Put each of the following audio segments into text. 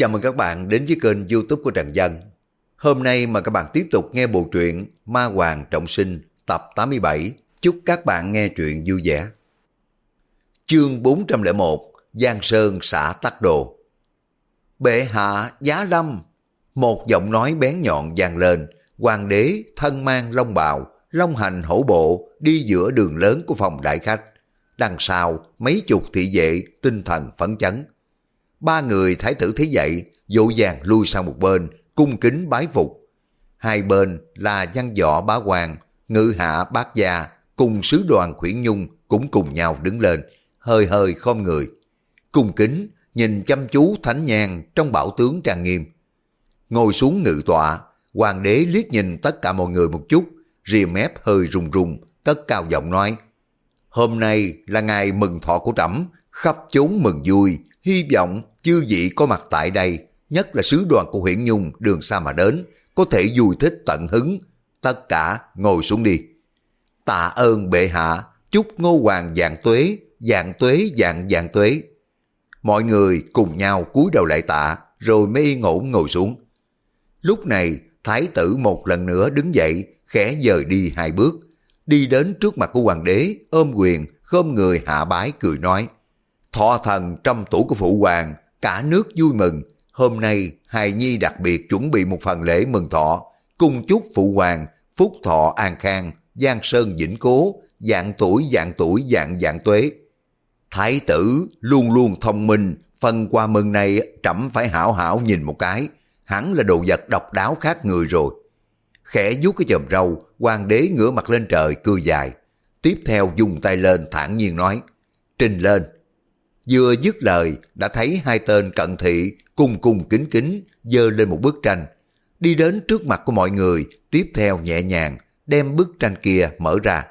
Chào mừng các bạn đến với kênh youtube của Trần Dân. Hôm nay mà các bạn tiếp tục nghe bộ truyện Ma Hoàng Trọng Sinh tập 87. Chúc các bạn nghe truyện vui vẻ. Chương 401 Giang Sơn xã Tắc Đồ Bệ hạ giá lâm, Một giọng nói bén nhọn vang lên Hoàng đế thân mang long bào, Long hành hổ bộ, đi giữa đường lớn của phòng đại khách. Đằng sau, mấy chục thị vệ tinh thần phấn chấn. Ba người thái tử thấy vậy, dỗ dàng lui sang một bên, cung kính bái phục. Hai bên là văn võ bá quan, ngự hạ bác gia, cùng sứ đoàn khuyển nhung cũng cùng nhau đứng lên, hơi hơi khom người. Cung kính, nhìn chăm chú thánh nhang trong bảo tướng trang nghiêm. Ngồi xuống ngự tọa, hoàng đế liếc nhìn tất cả mọi người một chút, rìa mép hơi rùng rùng, cất cao giọng nói. Hôm nay là ngày mừng thọ của trẫm khắp chốn mừng vui, hy vọng chư vị có mặt tại đây, nhất là sứ đoàn của huyện Nhung đường xa mà đến, có thể vui thích tận hứng. Tất cả ngồi xuống đi. Tạ ơn bệ hạ, chúc ngô hoàng dạng tuế, dạng tuế dạng dạng tuế. Mọi người cùng nhau cúi đầu lại tạ, rồi mới yên ổn ngồi xuống. Lúc này, thái tử một lần nữa đứng dậy, khẽ dời đi hai bước, đi đến trước mặt của hoàng đế, ôm quyền, khom người hạ bái cười nói. Thọ thần trăm tuổi của phụ hoàng, cả nước vui mừng. Hôm nay, hài nhi đặc biệt chuẩn bị một phần lễ mừng thọ, cùng chúc phụ hoàng, phúc thọ an khang, giang sơn vĩnh cố, dạng tuổi dạng tuổi dạng dạng tuế. Thái tử luôn luôn thông minh, phần qua mừng này trẫm phải hảo hảo nhìn một cái, hẳn là đồ vật độc đáo khác người rồi. Khẽ vuốt cái chòm râu, hoàng đế ngửa mặt lên trời cười dài. Tiếp theo dùng tay lên thản nhiên nói, trình lên. Vừa dứt lời, đã thấy hai tên cận thị cùng cùng kính kính dơ lên một bức tranh. Đi đến trước mặt của mọi người, tiếp theo nhẹ nhàng đem bức tranh kia mở ra.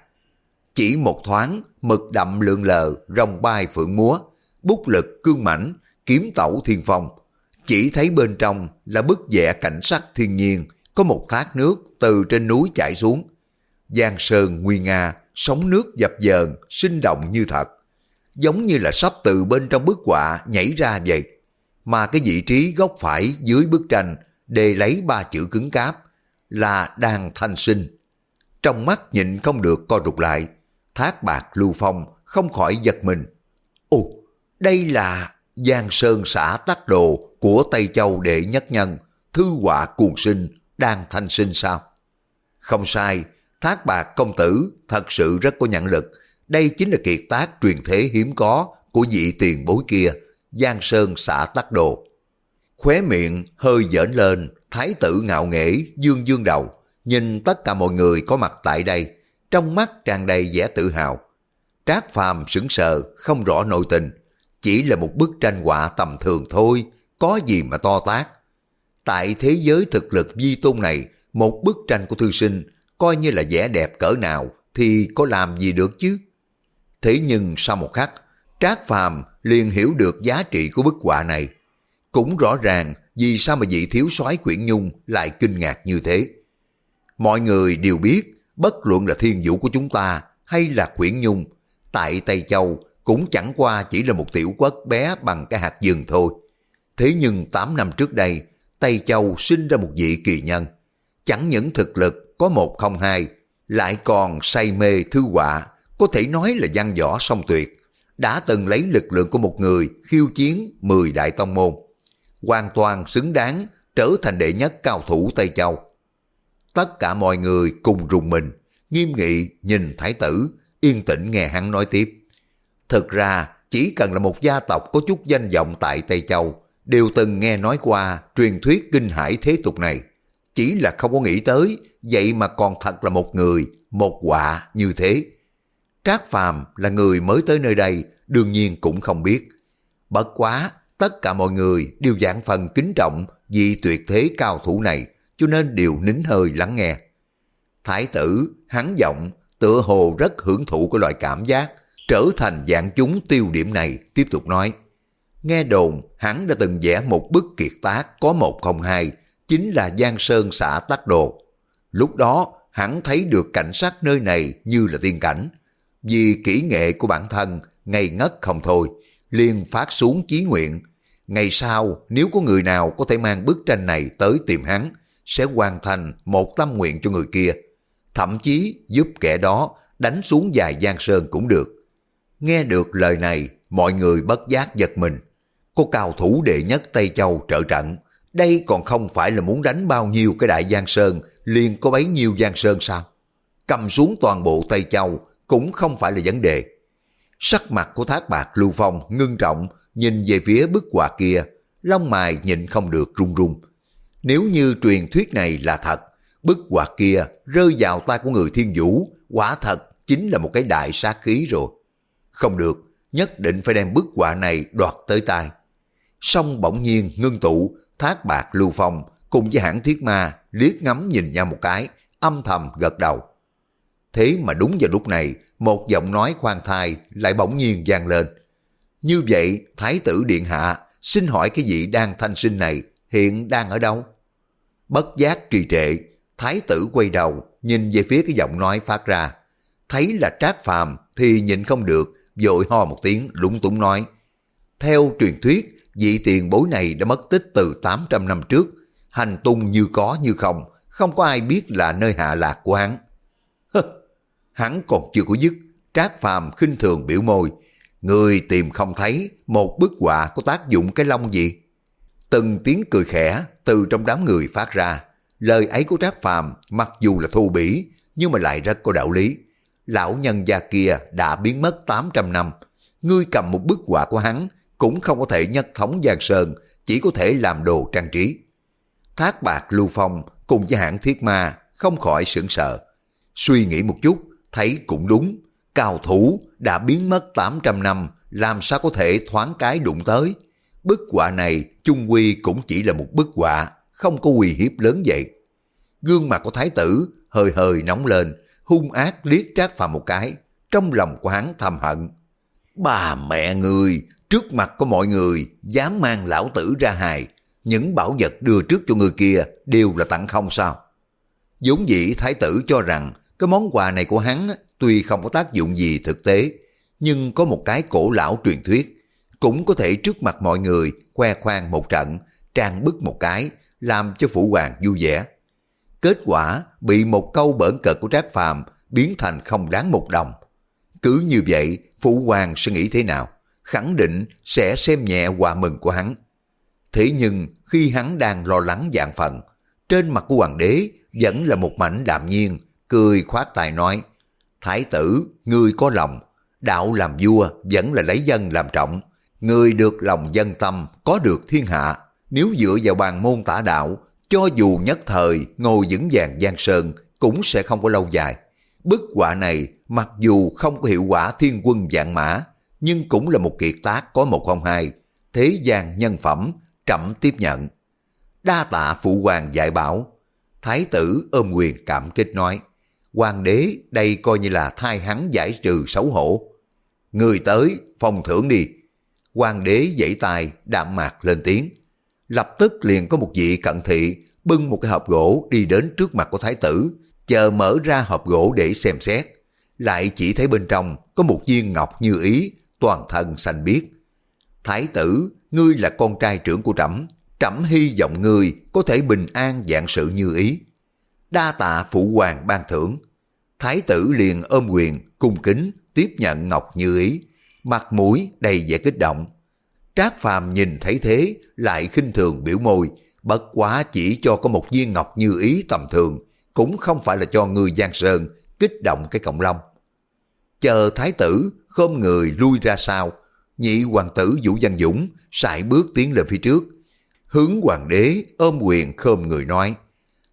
Chỉ một thoáng, mực đậm lượng lờ, rồng bay phượng múa, bút lực cương mảnh, kiếm tẩu thiên phong. Chỉ thấy bên trong là bức vẽ cảnh sắc thiên nhiên, có một thác nước từ trên núi chảy xuống. Giang sơn nguy nga, sóng nước dập dờn, sinh động như thật. Giống như là sắp từ bên trong bức họa nhảy ra vậy. Mà cái vị trí góc phải dưới bức tranh đề lấy ba chữ cứng cáp là đang thanh sinh. Trong mắt nhịn không được co rụt lại, thác bạc lưu phong không khỏi giật mình. Ồ, đây là Giang Sơn xã Tắc Đồ của Tây Châu Đệ Nhất Nhân, thư họa cuồng sinh, đang thanh sinh sao? Không sai, Thác Bạc Công Tử thật sự rất có nhận lực. Đây chính là kiệt tác truyền thế hiếm có của vị tiền bối kia, Giang Sơn xã Tắc Đồ. Khóe miệng hơi dởn lên, thái tử ngạo nghễ, dương dương đầu, nhìn tất cả mọi người có mặt tại đây, trong mắt tràn đầy vẻ tự hào. Trác Phàm sững sờ, không rõ nội tình, chỉ là một bức tranh họa tầm thường thôi, có gì mà to tác. Tại thế giới thực lực di tôn này, một bức tranh của thư sinh coi như là vẻ đẹp cỡ nào thì có làm gì được chứ? Thế nhưng sau một khắc, Trác Phàm liền hiểu được giá trị của bức họa này. Cũng rõ ràng vì sao mà vị thiếu soái Quyển Nhung lại kinh ngạc như thế. Mọi người đều biết, bất luận là thiên vũ của chúng ta hay là Quyển Nhung, tại Tây Châu cũng chẳng qua chỉ là một tiểu quốc bé bằng cái hạt dừng thôi. Thế nhưng 8 năm trước đây, Tây Châu sinh ra một vị kỳ nhân. Chẳng những thực lực có một không hai, lại còn say mê thư họa, có thể nói là văn võ song tuyệt. Đã từng lấy lực lượng của một người khiêu chiến 10 đại tông môn. Hoàn toàn xứng đáng trở thành đệ nhất cao thủ Tây Châu. Tất cả mọi người cùng rùng mình, nghiêm nghị nhìn thái tử, yên tĩnh nghe hắn nói tiếp. Thực ra, chỉ cần là một gia tộc có chút danh vọng tại Tây Châu, đều từng nghe nói qua truyền thuyết kinh hải thế tục này. Chỉ là không có nghĩ tới, vậy mà còn thật là một người, một quả như thế. Trác Phàm là người mới tới nơi đây, đương nhiên cũng không biết. Bất quá, tất cả mọi người đều dạng phần kính trọng vì tuyệt thế cao thủ này, cho nên đều nín hơi lắng nghe. Thái tử, hắn giọng, tựa hồ rất hưởng thụ cái loại cảm giác, trở thành dạng chúng tiêu điểm này, tiếp tục nói. Nghe đồn, hắn đã từng vẽ một bức kiệt tác có một không hai, chính là Giang Sơn xã Tắc Đồ. Lúc đó, hắn thấy được cảnh sát nơi này như là tiên cảnh. Vì kỹ nghệ của bản thân, ngây ngất không thôi, liền phát xuống chí nguyện. ngày sau nếu có người nào có thể mang bức tranh này tới tìm hắn, sẽ hoàn thành một tâm nguyện cho người kia. Thậm chí giúp kẻ đó đánh xuống dài giang sơn cũng được. Nghe được lời này, mọi người bất giác giật mình. Có cao thủ đệ nhất Tây Châu trợ trận, đây còn không phải là muốn đánh bao nhiêu cái đại giang sơn, liền có bấy nhiêu giang sơn sao? Cầm xuống toàn bộ Tây Châu cũng không phải là vấn đề. Sắc mặt của Thác Bạc Lưu Phong ngưng trọng, nhìn về phía bức họa kia, lông mài nhịn không được run run. Nếu như truyền thuyết này là thật, bức họa kia rơi vào tay của người thiên vũ, quả thật chính là một cái đại sát khí rồi. Không được, nhất định phải đem bức họa này đoạt tới tay. Xong bỗng nhiên ngưng tụ, thác bạc lưu phong cùng với hãng thiết ma liếc ngắm nhìn nhau một cái, âm thầm gật đầu. Thế mà đúng vào lúc này, một giọng nói khoan thai lại bỗng nhiên vang lên. Như vậy, Thái tử Điện Hạ xin hỏi cái vị đang thanh sinh này hiện đang ở đâu? Bất giác trì trệ, Thái tử quay đầu, nhìn về phía cái giọng nói phát ra. Thấy là trác phàm thì nhịn không được, vội ho một tiếng lúng túng nói. Theo truyền thuyết, vị tiền bối này đã mất tích từ 800 năm trước, hành tung như có như không, không có ai biết là nơi hạ lạc của hắn hắn còn chưa có dứt, trác phàm khinh thường biểu môi, người tìm không thấy một bức họa có tác dụng cái lông gì. Từng tiếng cười khẽ từ trong đám người phát ra, lời ấy của trác phàm mặc dù là thô bỉ, nhưng mà lại rất có đạo lý. Lão nhân gia kia đã biến mất 800 năm, ngươi cầm một bức họa của hắn cũng không có thể nhất thống Giang Sơn, chỉ có thể làm đồ trang trí. Thác bạc Lưu Phong cùng với hãng thiết ma không khỏi sững sờ. Suy nghĩ một chút, thấy cũng đúng, cao thủ đã biến mất 800 năm, làm sao có thể thoáng cái đụng tới. Bức họa này chung quy cũng chỉ là một bức họa, không có uy hiếp lớn vậy. Gương mặt của thái tử hơi hơi nóng lên, hung ác liếc trác phàm một cái, trong lòng của hắn thầm hận. Bà mẹ người, trước mặt của mọi người, dám mang lão tử ra hài, những bảo vật đưa trước cho người kia đều là tặng không sao. vốn dĩ thái tử cho rằng cái món quà này của hắn tuy không có tác dụng gì thực tế, nhưng có một cái cổ lão truyền thuyết, cũng có thể trước mặt mọi người khoe khoang một trận, trang bức một cái, làm cho phụ hoàng vui vẻ. Kết quả bị một câu bỡn cợt của Trác Phàm biến thành không đáng một đồng. Cứ như vậy, phụ hoàng sẽ nghĩ thế nào? Khẳng định sẽ xem nhẹ quà mừng của hắn. Thế nhưng khi hắn đang lo lắng dạng phận, trên mặt của hoàng đế vẫn là một mảnh đạm nhiên, cười khoát tài nói, Thái tử, ngươi có lòng, đạo làm vua vẫn là lấy dân làm trọng. Ngươi được lòng dân tâm, có được thiên hạ. Nếu dựa vào bàn môn tả đạo, cho dù nhất thời ngồi vững vàng giang sơn, cũng sẽ không có lâu dài. Bức họa này mặc dù không có hiệu quả thiên quân dạng mã, nhưng cũng là một kiệt tác có một không hai. Thế gian nhân phẩm, trẫm tiếp nhận. Đa tạ phụ hoàng dạy bảo. Thái tử ôm quyền cảm kích nói hoàng đế đây coi như là thay hắn giải trừ xấu hổ. Người tới, phòng thưởng đi. Hoàng đế dãy tài đạm mạc lên tiếng. Lập tức liền có một vị cận thị bưng một cái hộp gỗ đi đến trước mặt của thái tử, chờ mở ra hộp gỗ để xem xét. Lại chỉ thấy bên trong có một viên ngọc như ý, toàn thân xanh biếc. Thái tử, ngươi là con trai trưởng của trẫm, trẫm hy vọng ngươi có thể bình an dạng sự như ý đa tạ phụ hoàng ban thưởng. Thái tử liền ôm quyền, cung kính, tiếp nhận ngọc như ý, mặt mũi đầy vẻ kích động. Trác phàm nhìn thấy thế, lại khinh thường biểu môi, bất quá chỉ cho có một viên ngọc như ý tầm thường, cũng không phải là cho người Giang Sơn kích động cái cộng long. Chờ thái tử khom người lui ra sau, nhị hoàng tử Vũ Văn Dũng sải bước tiến lên phía trước, hướng hoàng đế ôm quyền khom người nói,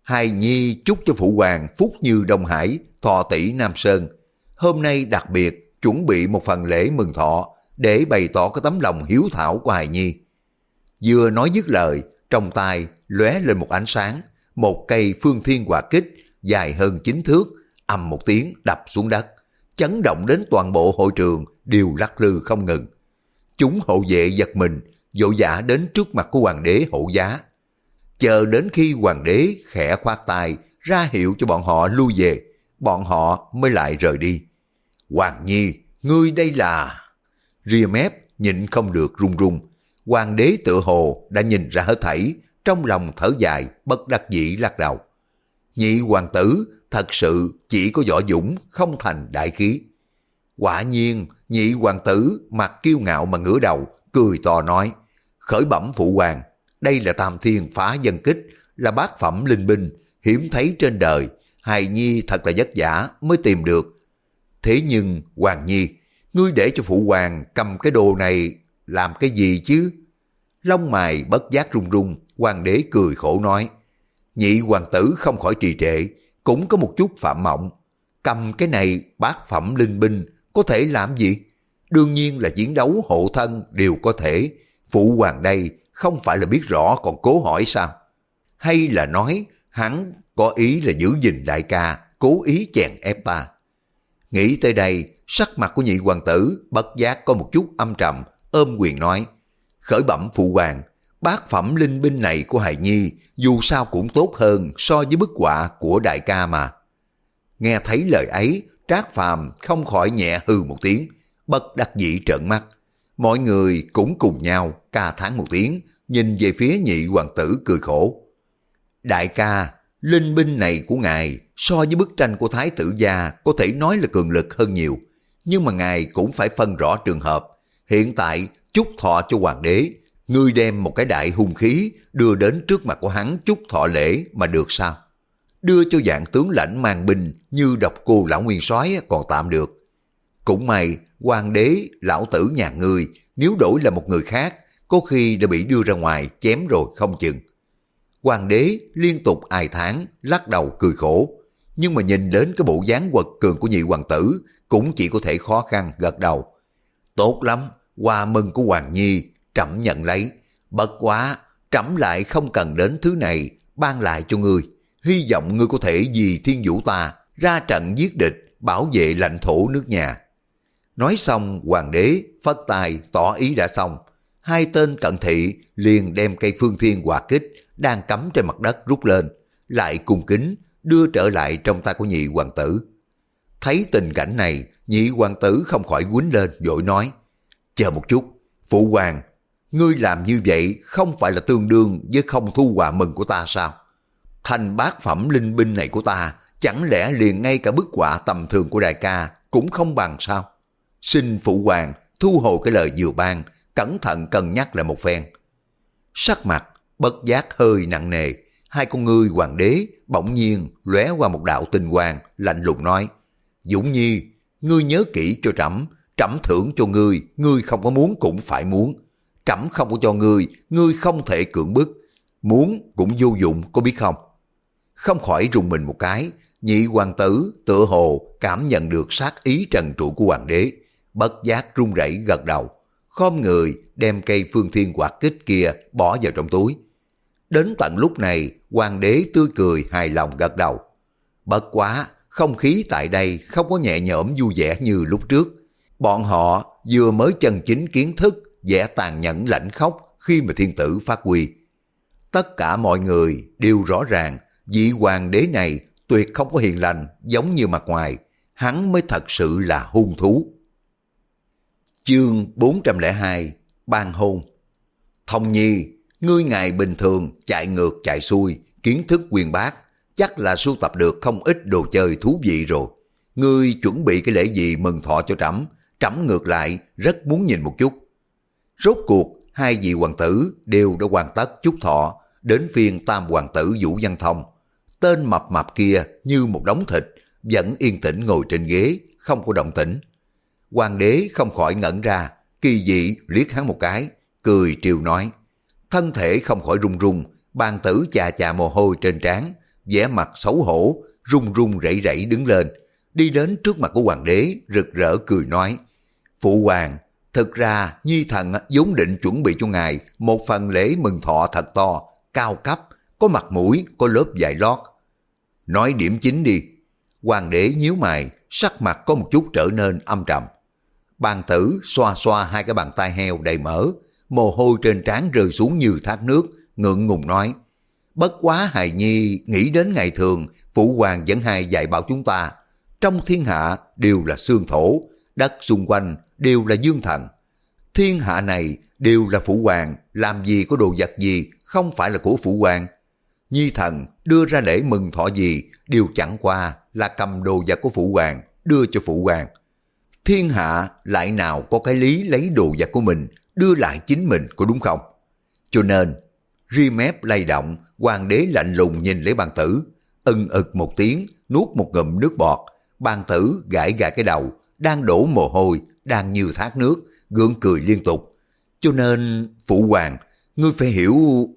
Hài Nhi chúc cho Phụ Hoàng phúc như Đông Hải, thọ tỷ Nam Sơn. Hôm nay đặc biệt chuẩn bị một phần lễ mừng thọ để bày tỏ cái tấm lòng hiếu thảo của Hài Nhi. Vừa nói dứt lời, trong tay lóe lên một ánh sáng, một cây phương thiên quả kích dài hơn chín thước, ầm một tiếng đập xuống đất, chấn động đến toàn bộ hội trường đều lắc lư không ngừng. Chúng hộ vệ giật mình, vội dã đến trước mặt của hoàng đế hộ giá, chờ đến khi hoàng đế khẽ khoát tay ra hiệu cho bọn họ lui về, bọn họ mới lại rời đi. Hoàng Nhi, ngươi đây là... Ria mép nhịn không được run run. hoàng đế tự hồ đã nhìn ra hết thảy, trong lòng thở dài, bất đắc dĩ lắc đầu. Nhị hoàng tử thật sự chỉ có võ dũng, không thành đại khí. Quả nhiên, nhị hoàng tử mặt kiêu ngạo mà ngửa đầu, cười to nói, khởi bẩm phụ hoàng, đây là tam thiên phá dân kích, là bát phẩm linh binh, hiếm thấy trên đời, hài nhi thật là vất vả mới tìm được. Thế nhưng, hoàng nhi, ngươi để cho phụ hoàng cầm cái đồ này làm cái gì chứ? Lông mày bất giác run run, hoàng đế cười khổ nói, nhị hoàng tử không khỏi trì trệ, cũng có một chút phạm mộng. Cầm cái này bát phẩm linh binh có thể làm gì? Đương nhiên là chiến đấu hộ thân đều có thể. Phụ hoàng đây không phải là biết rõ còn cố hỏi sao? Hay là nói hắn có ý là giữ gìn đại ca, cố ý chèn ép ta? Nghĩ tới đây, sắc mặt của nhị hoàng tử bất giác có một chút âm trầm, ôm quyền nói. Khởi bẩm phụ hoàng, bát phẩm linh binh này của hài nhi dù sao cũng tốt hơn so với bức họa của đại ca mà. Nghe thấy lời ấy, Trác Phàm không khỏi nhẹ hừ một tiếng, bất đắc dĩ trợn mắt. Mọi người cũng cùng nhau ca thán một tiếng, nhìn về phía nhị hoàng tử cười khổ. Đại ca, linh binh này của ngài so với bức tranh của Thái tử gia có thể nói là cường lực hơn nhiều. Nhưng mà ngài cũng phải phân rõ trường hợp. Hiện tại chúc thọ cho hoàng đế, ngươi đem một cái đại hung khí đưa đến trước mặt của hắn chúc thọ lễ mà được sao? Đưa cho dạng tướng lãnh mang binh như độc cô lão nguyên soái còn tạm được. Cũng may, hoàng đế, lão tử nhà ngươi, nếu đổi là một người khác, có khi đã bị đưa ra ngoài chém rồi không chừng. Hoàng đế liên tục ai tháng, lắc đầu cười khổ. Nhưng mà nhìn đến cái bộ dáng quật cường của nhị hoàng tử, cũng chỉ có thể khó khăn gật đầu. Tốt lắm, hoa mừng của Hoàng Nhi, trẫm nhận lấy. Bất quá, trẫm lại không cần đến thứ này, ban lại cho ngươi. Hy vọng ngươi có thể vì thiên vũ ta, ra trận giết địch, bảo vệ lãnh thổ nước nhà. Nói xong, hoàng đế phất tài tỏ ý đã xong. Hai tên cận thị liền đem cây phương thiên hòa kích đang cắm trên mặt đất rút lên, lại cung kính đưa trở lại trong tay của nhị hoàng tử. Thấy tình cảnh này, nhị hoàng tử không khỏi quýnh lên vội nói, chờ một chút, phụ hoàng, ngươi làm như vậy không phải là tương đương với không thu quà mừng của ta sao? Thành bát phẩm linh binh này của ta, chẳng lẽ liền ngay cả bức quả tầm thường của đại ca cũng không bằng sao? Xin phụ hoàng thu hồi cái lời vừa ban, cẩn thận cân nhắc lại một phen. Sắc mặt bất giác hơi nặng nề, hai con ngươi hoàng đế bỗng nhiên lóe qua một đạo tinh quang, lạnh lùng nói: "Dũng Nhi, ngươi nhớ kỹ cho trẫm, trẫm thưởng cho ngươi, ngươi không có muốn cũng phải muốn. Trẫm không có cho ngươi, ngươi không thể cưỡng bức, muốn cũng vô dụng, có biết không?" Không khỏi rùng mình một cái, nhị hoàng tử tựa hồ cảm nhận được sát ý trần trụ của hoàng đế, bất giác run rẩy gật đầu, khom người đem cây phương thiên quạt kích kia bỏ vào trong túi. Đến tận lúc này, hoàng đế tươi cười hài lòng gật đầu. Bất quá, không khí tại đây không có nhẹ nhõm vui vẻ như lúc trước. Bọn họ vừa mới chân chính kiến thức vẻ tàn nhẫn lãnh khóc khi mà thiên tử phát huy. Tất cả mọi người đều rõ ràng vị hoàng đế này tuyệt không có hiền lành giống như mặt ngoài, hắn mới thật sự là hung thú. Chương 402 Ban hôn Thông nhi, ngươi ngày bình thường chạy ngược chạy xuôi, kiến thức quyền bác, chắc là sưu tập được không ít đồ chơi thú vị rồi. Ngươi chuẩn bị cái lễ gì mừng thọ cho trẫm, trẫm ngược lại rất muốn nhìn một chút. Rốt cuộc, hai vị hoàng tử đều đã hoàn tất chúc thọ, đến phiên tam hoàng tử Vũ Văn Thông. Tên mập mập kia như một đống thịt, vẫn yên tĩnh ngồi trên ghế, không có động tĩnh. Hoàng đế không khỏi ngẩn ra, kỳ dị liếc hắn một cái, cười triều nói. Thân thể không khỏi run run, bàn tử chà chà mồ hôi trên trán, vẻ mặt xấu hổ, run run rẩy rẩy đứng lên, đi đến trước mặt của hoàng đế, rực rỡ cười nói. Phụ hoàng, thực ra Nhi Thần vốn định chuẩn bị cho ngài một phần lễ mừng thọ thật to, cao cấp, có mặt mũi, có lớp dài lót. Nói điểm chính đi. Hoàng đế nhíu mày, sắc mặt có một chút trở nên âm trầm. Bàn tử xoa xoa hai cái bàn tay heo đầy mỡ, mồ hôi trên trán rơi xuống như thác nước, ngượng ngùng nói. Bất quá hài nhi nghĩ đến ngày thường, phụ hoàng vẫn hay dạy bảo chúng ta. Trong thiên hạ đều là xương thổ, đất xung quanh đều là dương thần. thiên hạ này đều là phụ hoàng, làm gì có đồ vật gì không phải là của phụ hoàng. Nhi thần đưa ra lễ mừng thọ gì đều chẳng qua là cầm đồ vật của phụ hoàng đưa cho phụ hoàng. Thiên hạ lại nào có cái lý lấy đồ vật của mình đưa lại chính mình có đúng không? Cho nên, ri mép lay động, hoàng đế lạnh lùng nhìn lấy bàn tử, ưng ực một tiếng, nuốt một ngụm nước bọt, bàn tử gãi gãi cái đầu, đang đổ mồ hôi, đang như thác nước, gượng cười liên tục. Cho nên, phụ hoàng, ngươi phải hiểu...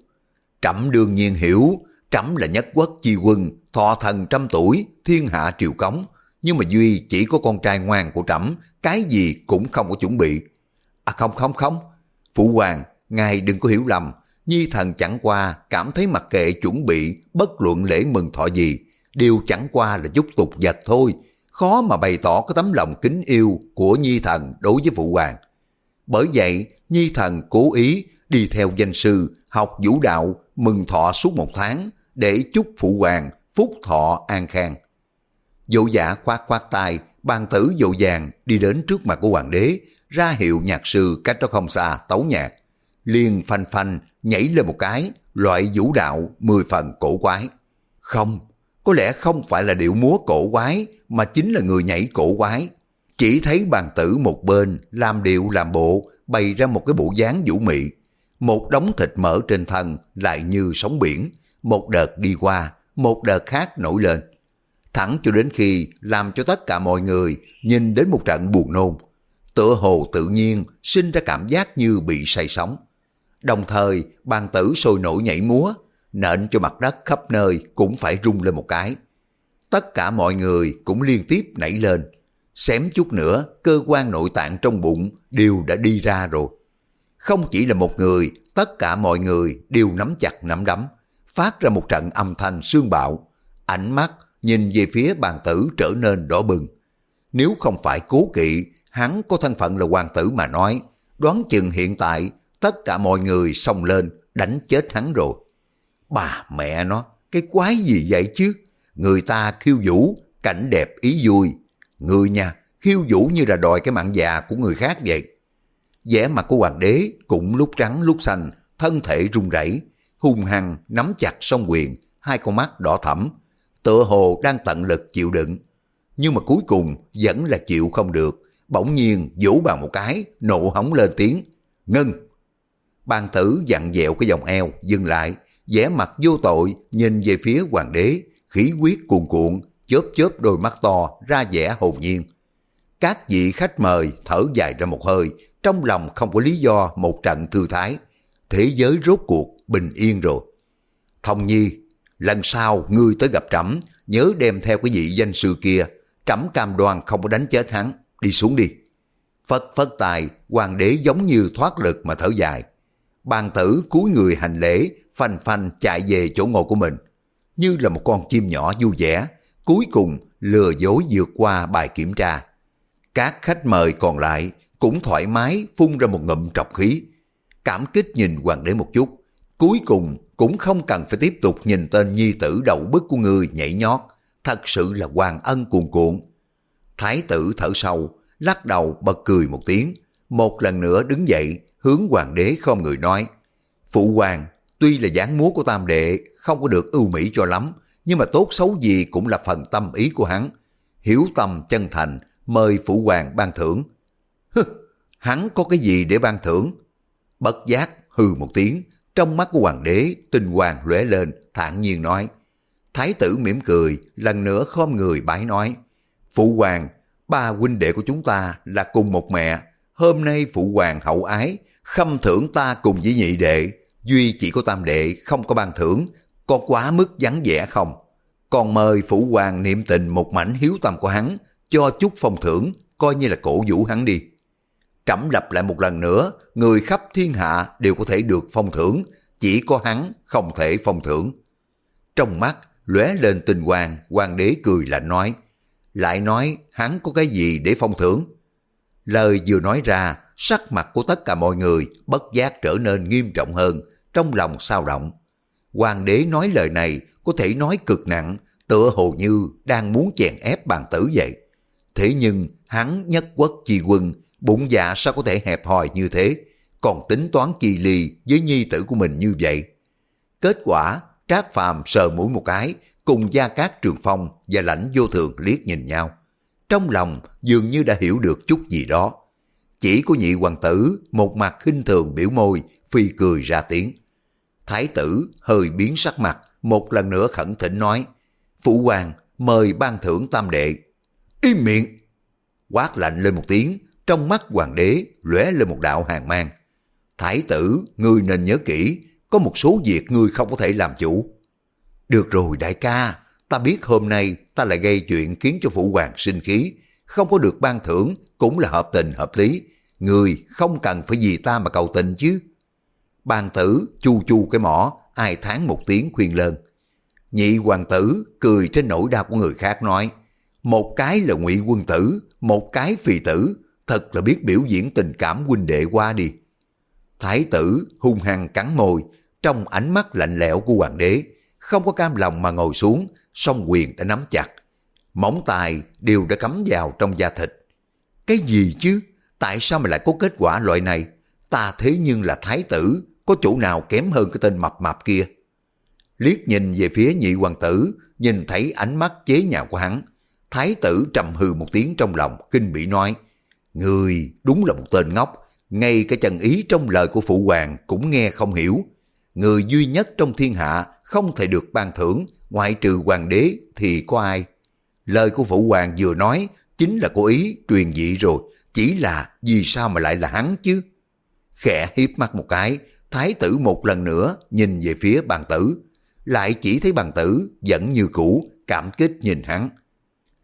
Trẫm đương nhiên hiểu, trẫm là nhất quốc chi quân, thọ thần trăm tuổi, thiên hạ triều cống. Nhưng mà Duy chỉ có con trai ngoan của trẫm, cái gì cũng không có chuẩn bị. À không không không, phụ hoàng, ngài đừng có hiểu lầm, Nhi thần chẳng qua cảm thấy mặc kệ chuẩn bị bất luận lễ mừng thọ gì, đều chẳng qua là chút tục vật thôi, khó mà bày tỏ cái tấm lòng kính yêu của Nhi thần đối với phụ hoàng. Bởi vậy, Nhi thần cố ý đi theo danh sư, học vũ đạo, mừng thọ suốt một tháng để chúc phụ hoàng phúc thọ an khang. Dỗ giả khoát khoát tay, bàn tử dỗ dàng đi đến trước mặt của hoàng đế, ra hiệu nhạc sư cách đó không xa tấu nhạc. Liền phanh phanh nhảy lên một cái, loại vũ đạo mười phần cổ quái. Không, có lẽ không phải là điệu múa cổ quái, mà chính là người nhảy cổ quái. Chỉ thấy bàn tử một bên làm điệu làm bộ, bày ra một cái bộ dáng vũ mị. Một đống thịt mỡ trên thân lại như sóng biển, một đợt đi qua, một đợt khác nổi lên. Thẳng cho đến khi làm cho tất cả mọi người nhìn đến một trận buồn nôn. Tựa hồ tự nhiên sinh ra cảm giác như bị say sóng. Đồng thời bàn tử sôi nổi nhảy múa, nện cho mặt đất khắp nơi cũng phải rung lên một cái. Tất cả mọi người cũng liên tiếp nảy lên. Xém chút nữa, cơ quan nội tạng trong bụng đều đã đi ra rồi. Không chỉ là một người, tất cả mọi người đều nắm chặt nắm đấm, phát ra một trận âm thanh xương bạo. Ánh mắt nhìn về phía bàn tử trở nên đỏ bừng. Nếu không phải cố kỵ, hắn có thân phận là hoàng tử mà nói, đoán chừng hiện tại tất cả mọi người xông lên đánh chết hắn rồi. Bà mẹ nó, cái quái gì vậy chứ? Người ta khiêu vũ, cảnh đẹp ý vui. Người nha, khiêu vũ như là đòi cái mạng già của người khác vậy. vẻ mặt của hoàng đế cũng lúc trắng lúc xanh, thân thể run rẩy, hung hăng nắm chặt song quyền, hai con mắt đỏ thẫm, tựa hồ đang tận lực chịu đựng. Nhưng mà cuối cùng vẫn là chịu không được, bỗng nhiên vỗ bàn một cái, nộ hóng lên tiếng, ngưng. Bàn tử dặn dẹo cái dòng eo, dừng lại, vẻ mặt vô tội, nhìn về phía hoàng đế, khí huyết cuồn cuộn, chớp chớp đôi mắt to, ra vẻ hồn nhiên. Các vị khách mời thở dài ra một hơi, trong lòng không có lý do một trận thư thái. Thế giới rốt cuộc bình yên rồi. Thông nhi, lần sau ngươi tới gặp trẫm nhớ đem theo cái vị danh sư kia, trẫm cam đoan không có đánh chết hắn, đi xuống đi. Phất phất tài, hoàng đế giống như thoát lực mà thở dài. Bàn tử cúi người hành lễ, phanh phanh chạy về chỗ ngồi của mình. Như là một con chim nhỏ vui vẻ, cuối cùng lừa dối vượt qua bài kiểm tra. Các khách mời còn lại cũng thoải mái phun ra một ngụm trọc khí. Cảm kích nhìn hoàng đế một chút, cuối cùng cũng không cần phải tiếp tục nhìn tên nhi tử đậu bức của người nhảy nhót, thật sự là hoàng ân cuồn cuộn. Thái tử thở sâu, lắc đầu bật cười một tiếng, một lần nữa đứng dậy hướng hoàng đế không người nói, Phụ hoàng, tuy là dáng múa của tam đệ không có được ưu mỹ cho lắm, nhưng mà tốt xấu gì cũng là phần tâm ý của hắn. Hiểu tâm chân thành, mời phụ hoàng ban thưởng. Hứ, hắn có cái gì để ban thưởng? Bất giác hừ một tiếng, trong mắt của hoàng đế tinh hoàng lóe lên, thản nhiên nói. Thái tử mỉm cười, lần nữa khom người bái nói. Phụ hoàng, ba huynh đệ của chúng ta là cùng một mẹ. Hôm nay phụ hoàng hậu ái, khâm thưởng ta cùng với nhị đệ. Duy chỉ có tam đệ không có ban thưởng, có quá mức vắng vẻ không? Còn mời phụ hoàng niệm tình một mảnh hiếu tâm của hắn, cho chút phong thưởng, coi như là cổ vũ hắn đi. Trẫm lặp lại một lần nữa, người khắp thiên hạ đều có thể được phong thưởng, chỉ có hắn không thể phong thưởng. Trong mắt lóe lên tình hoàng, hoàng đế cười lạnh nói, lại nói hắn có cái gì để phong thưởng. Lời vừa nói ra, sắc mặt của tất cả mọi người bất giác trở nên nghiêm trọng hơn, trong lòng sao động. Hoàng đế nói lời này có thể nói cực nặng, tựa hồ như đang muốn chèn ép bàn tử vậy. Thế nhưng hắn nhất quốc chi quân, bụng dạ sao có thể hẹp hòi như thế, còn tính toán chi lì với nhi tử của mình như vậy. Kết quả, Trác Phàm sờ mũi một cái, cùng Gia Cát Trường Phong và lãnh vô thường liếc nhìn nhau. Trong lòng dường như đã hiểu được chút gì đó. Chỉ có nhị hoàng tử một mặt khinh thường biểu môi, phi cười ra tiếng. Thái tử hơi biến sắc mặt, một lần nữa khẩn thỉnh nói, Phụ hoàng mời ban thưởng tam đệ. Im miệng! Quát lạnh lên một tiếng, trong mắt hoàng đế lóe lên một đạo hàng mang. Thái tử, ngươi nên nhớ kỹ, có một số việc ngươi không có thể làm chủ. Được rồi đại ca, ta biết hôm nay ta lại gây chuyện khiến cho phụ hoàng sinh khí, không có được ban thưởng cũng là hợp tình hợp lý. Người không cần phải vì ta mà cầu tình chứ. Bàn tử chu chu cái mỏ, ai tháng một tiếng khuyên lên. Nhị hoàng tử cười trên nỗi đau của người khác nói, một cái là ngụy quân tử, một cái phì tử, thật là biết biểu diễn tình cảm huynh đệ qua đi. Thái tử hung hăng cắn môi, trong ánh mắt lạnh lẽo của hoàng đế, không có cam lòng mà ngồi xuống, song quyền đã nắm chặt. Móng tài đều đã cắm vào trong da thịt. Cái gì chứ? Tại sao mà lại có kết quả loại này? Ta thế nhưng là thái tử, có chỗ nào kém hơn cái tên mập mạp kia? Liếc nhìn về phía nhị hoàng tử, nhìn thấy ánh mắt chế nhạo của hắn. Thái tử trầm hừ một tiếng trong lòng, kinh bị nói, Người đúng là một tên ngốc, ngay cả chân ý trong lời của phụ hoàng cũng nghe không hiểu. Người duy nhất trong thiên hạ không thể được ban thưởng, ngoại trừ hoàng đế thì có ai? Lời của phụ hoàng vừa nói chính là cố ý truyền dị rồi, chỉ là vì sao mà lại là hắn chứ? Khẽ hiếp mắt một cái, thái tử một lần nữa nhìn về phía bàn tử, lại chỉ thấy bàn tử vẫn như cũ, cảm kích nhìn hắn.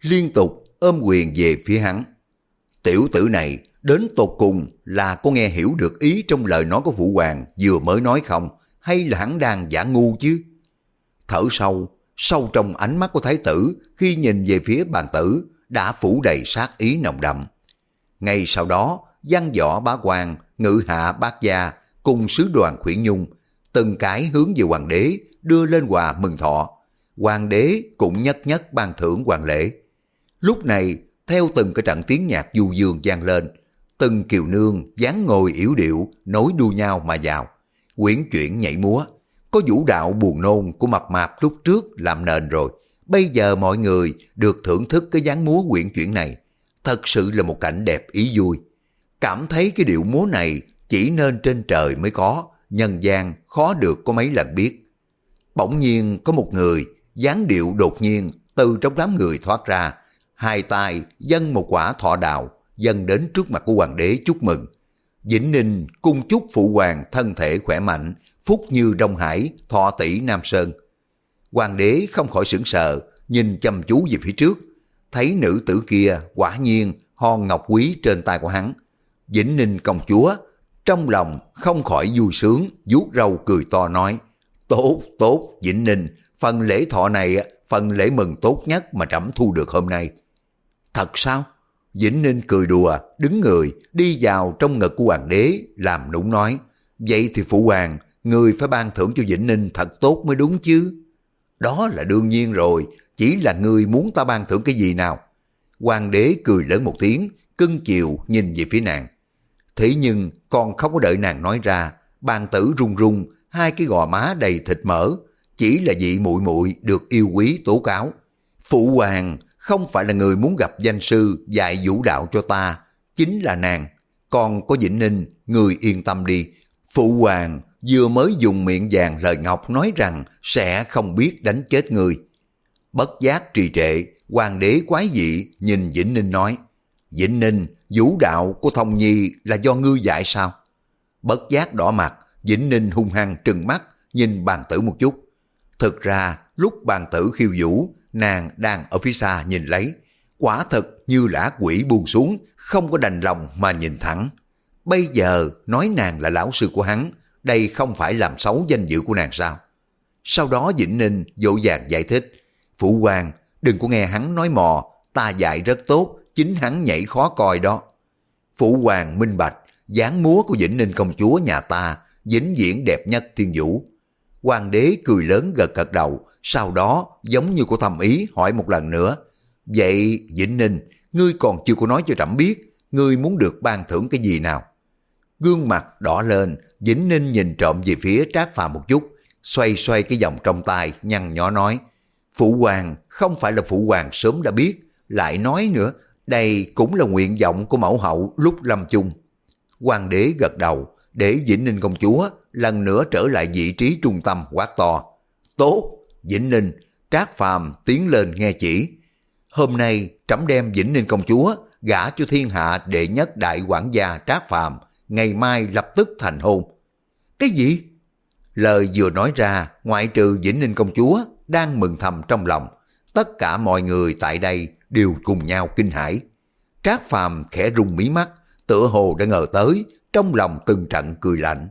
Liên tục ôm quyền về phía hắn. Tiểu tử này đến tột cùng là có nghe hiểu được ý trong lời nói của Phụ Hoàng vừa mới nói không, hay là hắn đang giả ngu chứ? Thở sâu, sâu trong ánh mắt của Thái tử khi nhìn về phía bàn tử đã phủ đầy sát ý nồng đậm. Ngay sau đó, văn võ bá quan, ngự hạ bác gia cùng sứ đoàn khuyển nhung từng cái hướng về hoàng đế đưa lên quà mừng thọ. Hoàng đế cũng nhất nhất ban thưởng hoàng lễ. Lúc này, theo từng cái trận tiếng nhạc du dương vang lên, từng kiều nương dáng ngồi yếu điệu nối đuôi nhau mà vào, quyển chuyển nhảy múa. Có vũ đạo buồn nôn của mập mạp lúc trước làm nền rồi, bây giờ mọi người được thưởng thức cái dáng múa quyển chuyển này. Thật sự là một cảnh đẹp ý vui. Cảm thấy cái điệu múa này chỉ nên trên trời mới có, nhân gian khó được có mấy lần biết. Bỗng nhiên có một người, dáng điệu đột nhiên từ trong đám người thoát ra, hai tay dâng một quả thọ đào, dâng đến trước mặt của hoàng đế chúc mừng. Vĩnh Ninh cung chúc phụ hoàng thân thể khỏe mạnh, phúc như Đông Hải, thọ tỷ Nam Sơn. Hoàng đế không khỏi sững sờ, nhìn chăm chú về phía trước, thấy nữ tử kia quả nhiên hòn ngọc quý trên tay của hắn. Vĩnh Ninh công chúa, trong lòng không khỏi vui sướng, vuốt râu cười to nói, Tốt, tốt, Vĩnh Ninh, phần lễ thọ này, phần lễ mừng tốt nhất mà trẫm thu được hôm nay. Thật sao? Vĩnh Ninh cười đùa, đứng người, đi vào trong ngực của hoàng đế, làm nũng nói. Vậy thì phụ hoàng, người phải ban thưởng cho Vĩnh Ninh thật tốt mới đúng chứ. Đó là đương nhiên rồi, chỉ là người muốn ta ban thưởng cái gì nào. Hoàng đế cười lớn một tiếng, cưng chiều nhìn về phía nàng. Thế nhưng còn không có đợi nàng nói ra, bàn tử run run, hai cái gò má đầy thịt mỡ, chỉ là vị muội muội được yêu quý tố cáo. Phụ hoàng không phải là người muốn gặp danh sư dạy vũ đạo cho ta, chính là nàng. Còn có Vĩnh Ninh, người yên tâm đi. Phụ hoàng vừa mới dùng miệng vàng lời ngọc nói rằng sẽ không biết đánh chết người. Bất giác trì trệ, hoàng đế quái dị nhìn Vĩnh Ninh nói, Vĩnh Ninh, vũ đạo của Thông Nhi là do ngươi dạy sao? Bất giác đỏ mặt, Vĩnh Ninh hung hăng trừng mắt, nhìn bàn tử một chút. Thực ra, lúc bàn tử khiêu vũ, nàng đang ở phía xa nhìn lấy. Quả thật như lã quỷ buông xuống, không có đành lòng mà nhìn thẳng. Bây giờ nói nàng là lão sư của hắn, đây không phải làm xấu danh dự của nàng sao? Sau đó Vĩnh Ninh dỗ dàng giải thích, Phụ hoàng, đừng có nghe hắn nói mò, ta dạy rất tốt, chính hắn nhảy khó coi đó. Phụ hoàng minh bạch, dáng múa của Vĩnh Ninh công chúa nhà ta, vĩnh viễn đẹp nhất thiên vũ. Hoàng đế cười lớn gật gật đầu, sau đó giống như cô thầm ý hỏi một lần nữa. Vậy Vĩnh Ninh, ngươi còn chưa có nói cho trẫm biết, ngươi muốn được ban thưởng cái gì nào? Gương mặt đỏ lên, Vĩnh Ninh nhìn trộm về phía Trác Phàm một chút, xoay xoay cái vòng trong tay, nhăn nhỏ nói, Phụ hoàng không phải là phụ hoàng sớm đã biết, lại nói nữa, đây cũng là nguyện vọng của mẫu hậu lúc lâm chung. Hoàng đế gật đầu, để Vĩnh Ninh công chúa lần nữa trở lại vị trí trung tâm quát to. Tốt, Vĩnh Ninh, Trác Phàm tiến lên nghe chỉ. Hôm nay trẫm đem Vĩnh Ninh công chúa gả cho thiên hạ đệ nhất đại quản gia Trác Phàm, ngày mai lập tức thành hôn. Cái gì? Lời vừa nói ra, ngoại trừ Vĩnh Ninh công chúa đang mừng thầm trong lòng, tất cả mọi người tại đây đều cùng nhau kinh hãi. Trác Phàm khẽ rung mí mắt, tựa hồ đã ngờ tới, trong lòng từng trận cười lạnh.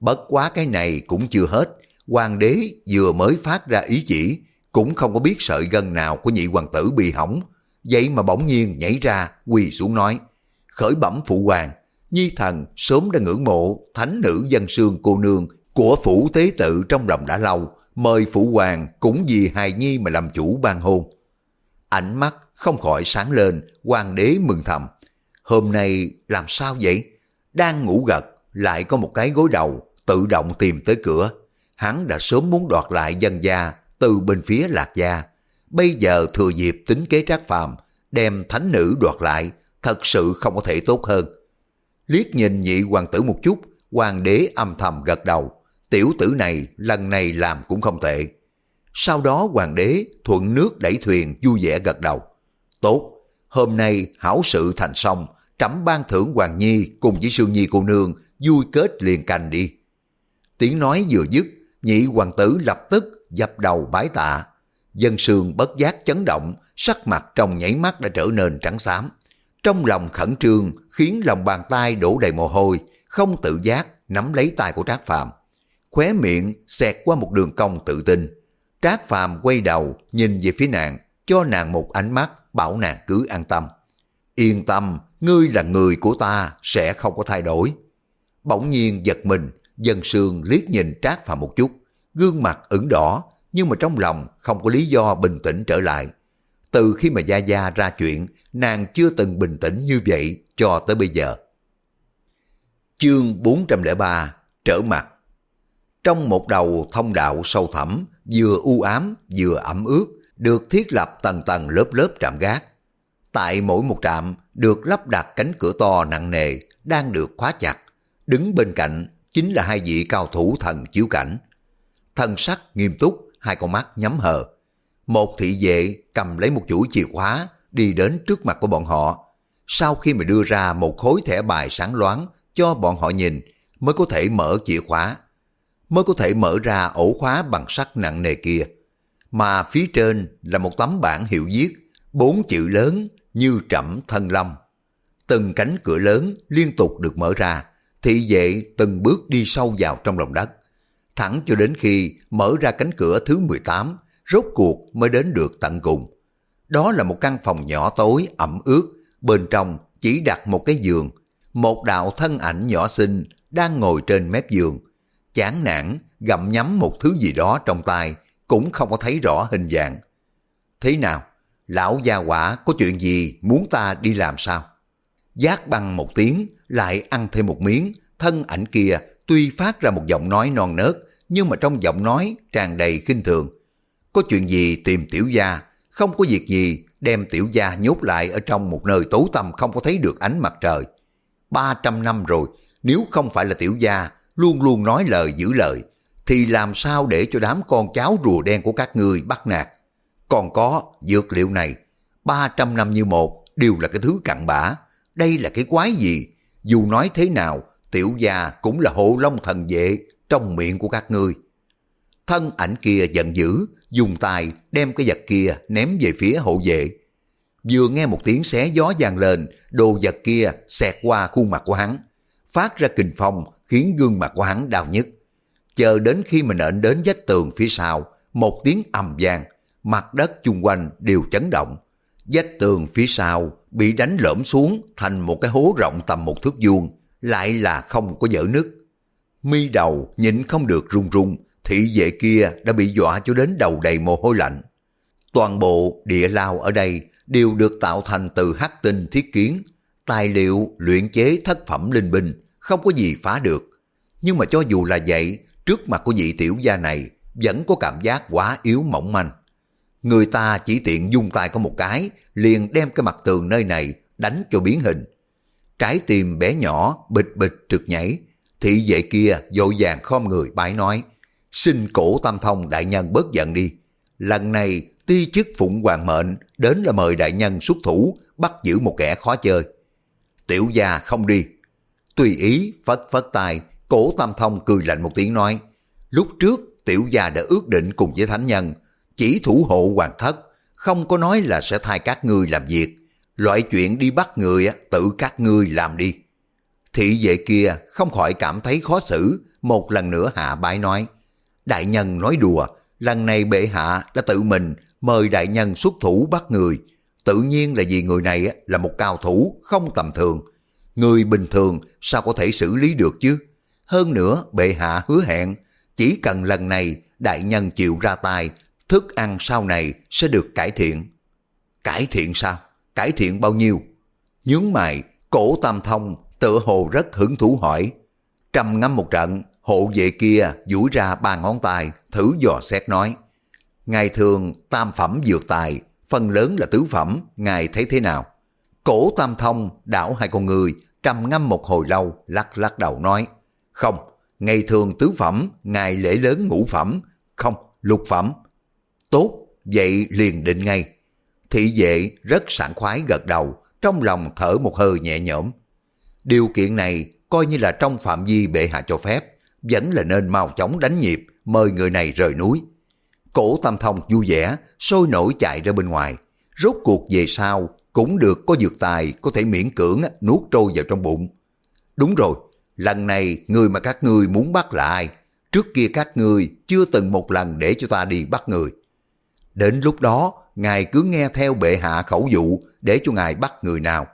Bất quá cái này cũng chưa hết, hoàng đế vừa mới phát ra ý chỉ, cũng không có biết sợi gân nào của nhị hoàng tử bị hỏng, vậy mà bỗng nhiên nhảy ra quỳ xuống nói, khởi bẩm phụ hoàng, nhi thần sớm đã ngưỡng mộ thánh nữ dân sương cô nương của phủ tế tự trong lòng đã lâu, mời phụ hoàng cũng vì hài nhi mà làm chủ ban hôn. Ánh mắt không khỏi sáng lên, hoàng đế mừng thầm. Hôm nay làm sao vậy? Đang ngủ gật, lại có một cái gối đầu tự động tìm tới cửa. Hắn đã sớm muốn đoạt lại dân gia từ bên phía lạc gia. Bây giờ thừa dịp tính kế trác phàm, đem thánh nữ đoạt lại, thật sự không có thể tốt hơn. Liếc nhìn nhị hoàng tử một chút, hoàng đế âm thầm gật đầu. Tiểu tử này lần này làm cũng không tệ. Sau đó hoàng đế thuận nước đẩy thuyền vui vẻ gật đầu. Tốt, hôm nay hảo sự thành xong, trẫm ban thưởng Hoàng Nhi cùng với Sương Nhi cô nương vui kết liền cành đi. Tiếng nói vừa dứt, nhị hoàng tử lập tức dập đầu bái tạ. Dân sương bất giác chấn động, sắc mặt trong nhảy mắt đã trở nên trắng xám. Trong lòng khẩn trương khiến lòng bàn tay đổ đầy mồ hôi, không tự giác nắm lấy tay của Trác Phàm. Khóe miệng xẹt qua một đường cong tự tin. Trác Phàm quay đầu nhìn về phía nàng, cho nàng một ánh mắt bảo nàng cứ an tâm. Yên tâm, ngươi là người của ta, sẽ không có thay đổi. Bỗng nhiên giật mình, dân sương liếc nhìn Trác Phàm một chút, gương mặt ửng đỏ, nhưng mà trong lòng không có lý do bình tĩnh trở lại. Từ khi mà Gia Gia ra chuyện, nàng chưa từng bình tĩnh như vậy cho tới bây giờ. Chương 403 Trở mặt Trong một đầu thông đạo sâu thẳm, vừa u ám vừa ẩm ướt, được thiết lập tầng tầng lớp lớp trạm gác. Tại mỗi một trạm được lắp đặt cánh cửa to nặng nề đang được khóa chặt. Đứng bên cạnh chính là hai vị cao thủ thần chiếu cảnh. Thần sắc nghiêm túc, hai con mắt nhắm hờ. Một thị vệ cầm lấy một chuỗi chìa khóa đi đến trước mặt của bọn họ. Sau khi mà đưa ra một khối thẻ bài sáng loáng cho bọn họ nhìn mới có thể mở chìa khóa. Mới có thể mở ra ổ khóa bằng sắt nặng nề kia. Mà phía trên là một tấm bảng hiệu viết bốn chữ lớn như trẫm thân lâm. Từng cánh cửa lớn liên tục được mở ra, thị vệ từng bước đi sâu vào trong lòng đất. Thẳng cho đến khi mở ra cánh cửa thứ 18, rốt cuộc mới đến được tận cùng. Đó là một căn phòng nhỏ tối, ẩm ướt, bên trong chỉ đặt một cái giường. Một đạo thân ảnh nhỏ xinh đang ngồi trên mép giường. Chán nản, gặm nhắm một thứ gì đó trong tay, cũng không có thấy rõ hình dạng. Thế nào? Lão gia quả có chuyện gì muốn ta đi làm sao? Giác băng một tiếng, lại ăn thêm một miếng, thân ảnh kia tuy phát ra một giọng nói non nớt, nhưng mà trong giọng nói tràn đầy kinh thường. Có chuyện gì tìm tiểu gia, không có việc gì đem tiểu gia nhốt lại ở trong một nơi tối tăm không có thấy được ánh mặt trời. 300 năm rồi, nếu không phải là tiểu gia luôn luôn nói lời giữ lời, thì làm sao để cho đám con cháu rùa đen của các ngươi bắt nạt. Còn có dược liệu này, 300 năm như một, đều là cái thứ cặn bã. Đây là cái quái gì? Dù nói thế nào, tiểu gia cũng là hộ long thần vệ trong miệng của các ngươi. Thân ảnh kia giận dữ, dùng tay đem cái vật kia ném về phía hộ vệ. Vừa nghe một tiếng xé gió vang lên, đồ vật kia xẹt qua khuôn mặt của hắn, phát ra kình phong khiến gương mặt của hắn đau nhức. Chờ đến khi mình nện đến vách tường phía sau, một tiếng ầm vang, mặt đất chung quanh đều chấn động. Vách tường phía sau bị đánh lõm xuống thành một cái hố rộng tầm một thước vuông, lại là không có dở nứt. Mi đầu nhịn không được run run, thị vệ kia đã bị dọa cho đến đầu đầy mồ hôi lạnh. Toàn bộ địa lao ở đây đều được tạo thành từ hắc tinh thiết kiến, tài liệu luyện chế thất phẩm linh binh không có gì phá được. Nhưng mà cho dù là vậy, trước mặt của vị tiểu gia này vẫn có cảm giác quá yếu mỏng manh. Người ta chỉ tiện dung tay có một cái, liền đem cái mặt tường nơi này đánh cho biến hình. Trái tim bé nhỏ, bịch bịch trực nhảy. Thị vệ kia dội vàng khom người bái nói, xin cổ tam thông đại nhân bớt giận đi. Lần này ti chức phụng hoàng mệnh đến là mời đại nhân xuất thủ bắt giữ một kẻ khó chơi. Tiểu gia không đi. Tùy ý phất phất tay, cổ tam thông cười lạnh một tiếng nói, lúc trước tiểu gia đã ước định cùng với thánh nhân, chỉ thủ hộ hoàng thất, không có nói là sẽ thay các ngươi làm việc. Loại chuyện đi bắt người tự các ngươi làm đi. Thị vệ kia không khỏi cảm thấy khó xử, một lần nữa hạ bái nói. Đại nhân nói đùa, lần này bệ hạ đã tự mình mời đại nhân xuất thủ bắt người. Tự nhiên là vì người này là một cao thủ không tầm thường. Người bình thường sao có thể xử lý được chứ? Hơn nữa bệ hạ hứa hẹn, chỉ cần lần này đại nhân chịu ra tay, thức ăn sau này sẽ được cải thiện. Cải thiện sao? Cải thiện bao nhiêu? Nhướng mày, cổ tam thông tự hồ rất hứng thú hỏi. Trầm ngâm một trận, hộ vệ kia duỗi ra ba ngón tay, thử dò xét nói. Ngài thường tam phẩm dược tài, phần lớn là tứ phẩm, ngài thấy thế nào? Cổ tam thông đảo hai con người, trầm ngâm một hồi lâu, lắc lắc đầu nói. Không, ngày thường tứ phẩm, ngài lễ lớn ngũ phẩm, không, lục phẩm. Tốt, vậy liền định ngay. Thị vệ rất sảng khoái gật đầu, trong lòng thở một hơi nhẹ nhõm. Điều kiện này coi như là trong phạm vi bệ hạ cho phép, vẫn là nên mau chóng đánh nhịp, mời người này rời núi. Cổ Tam Thông vui vẻ, sôi nổi chạy ra bên ngoài. Rốt cuộc về sau, cũng được có dược tài có thể miễn cưỡng nuốt trôi vào trong bụng. Đúng rồi, lần này người mà các ngươi muốn bắt là ai? Trước kia các ngươi chưa từng một lần để cho ta đi bắt người. Đến lúc đó, ngài cứ nghe theo bệ hạ khẩu dụ để cho ngài bắt người nào.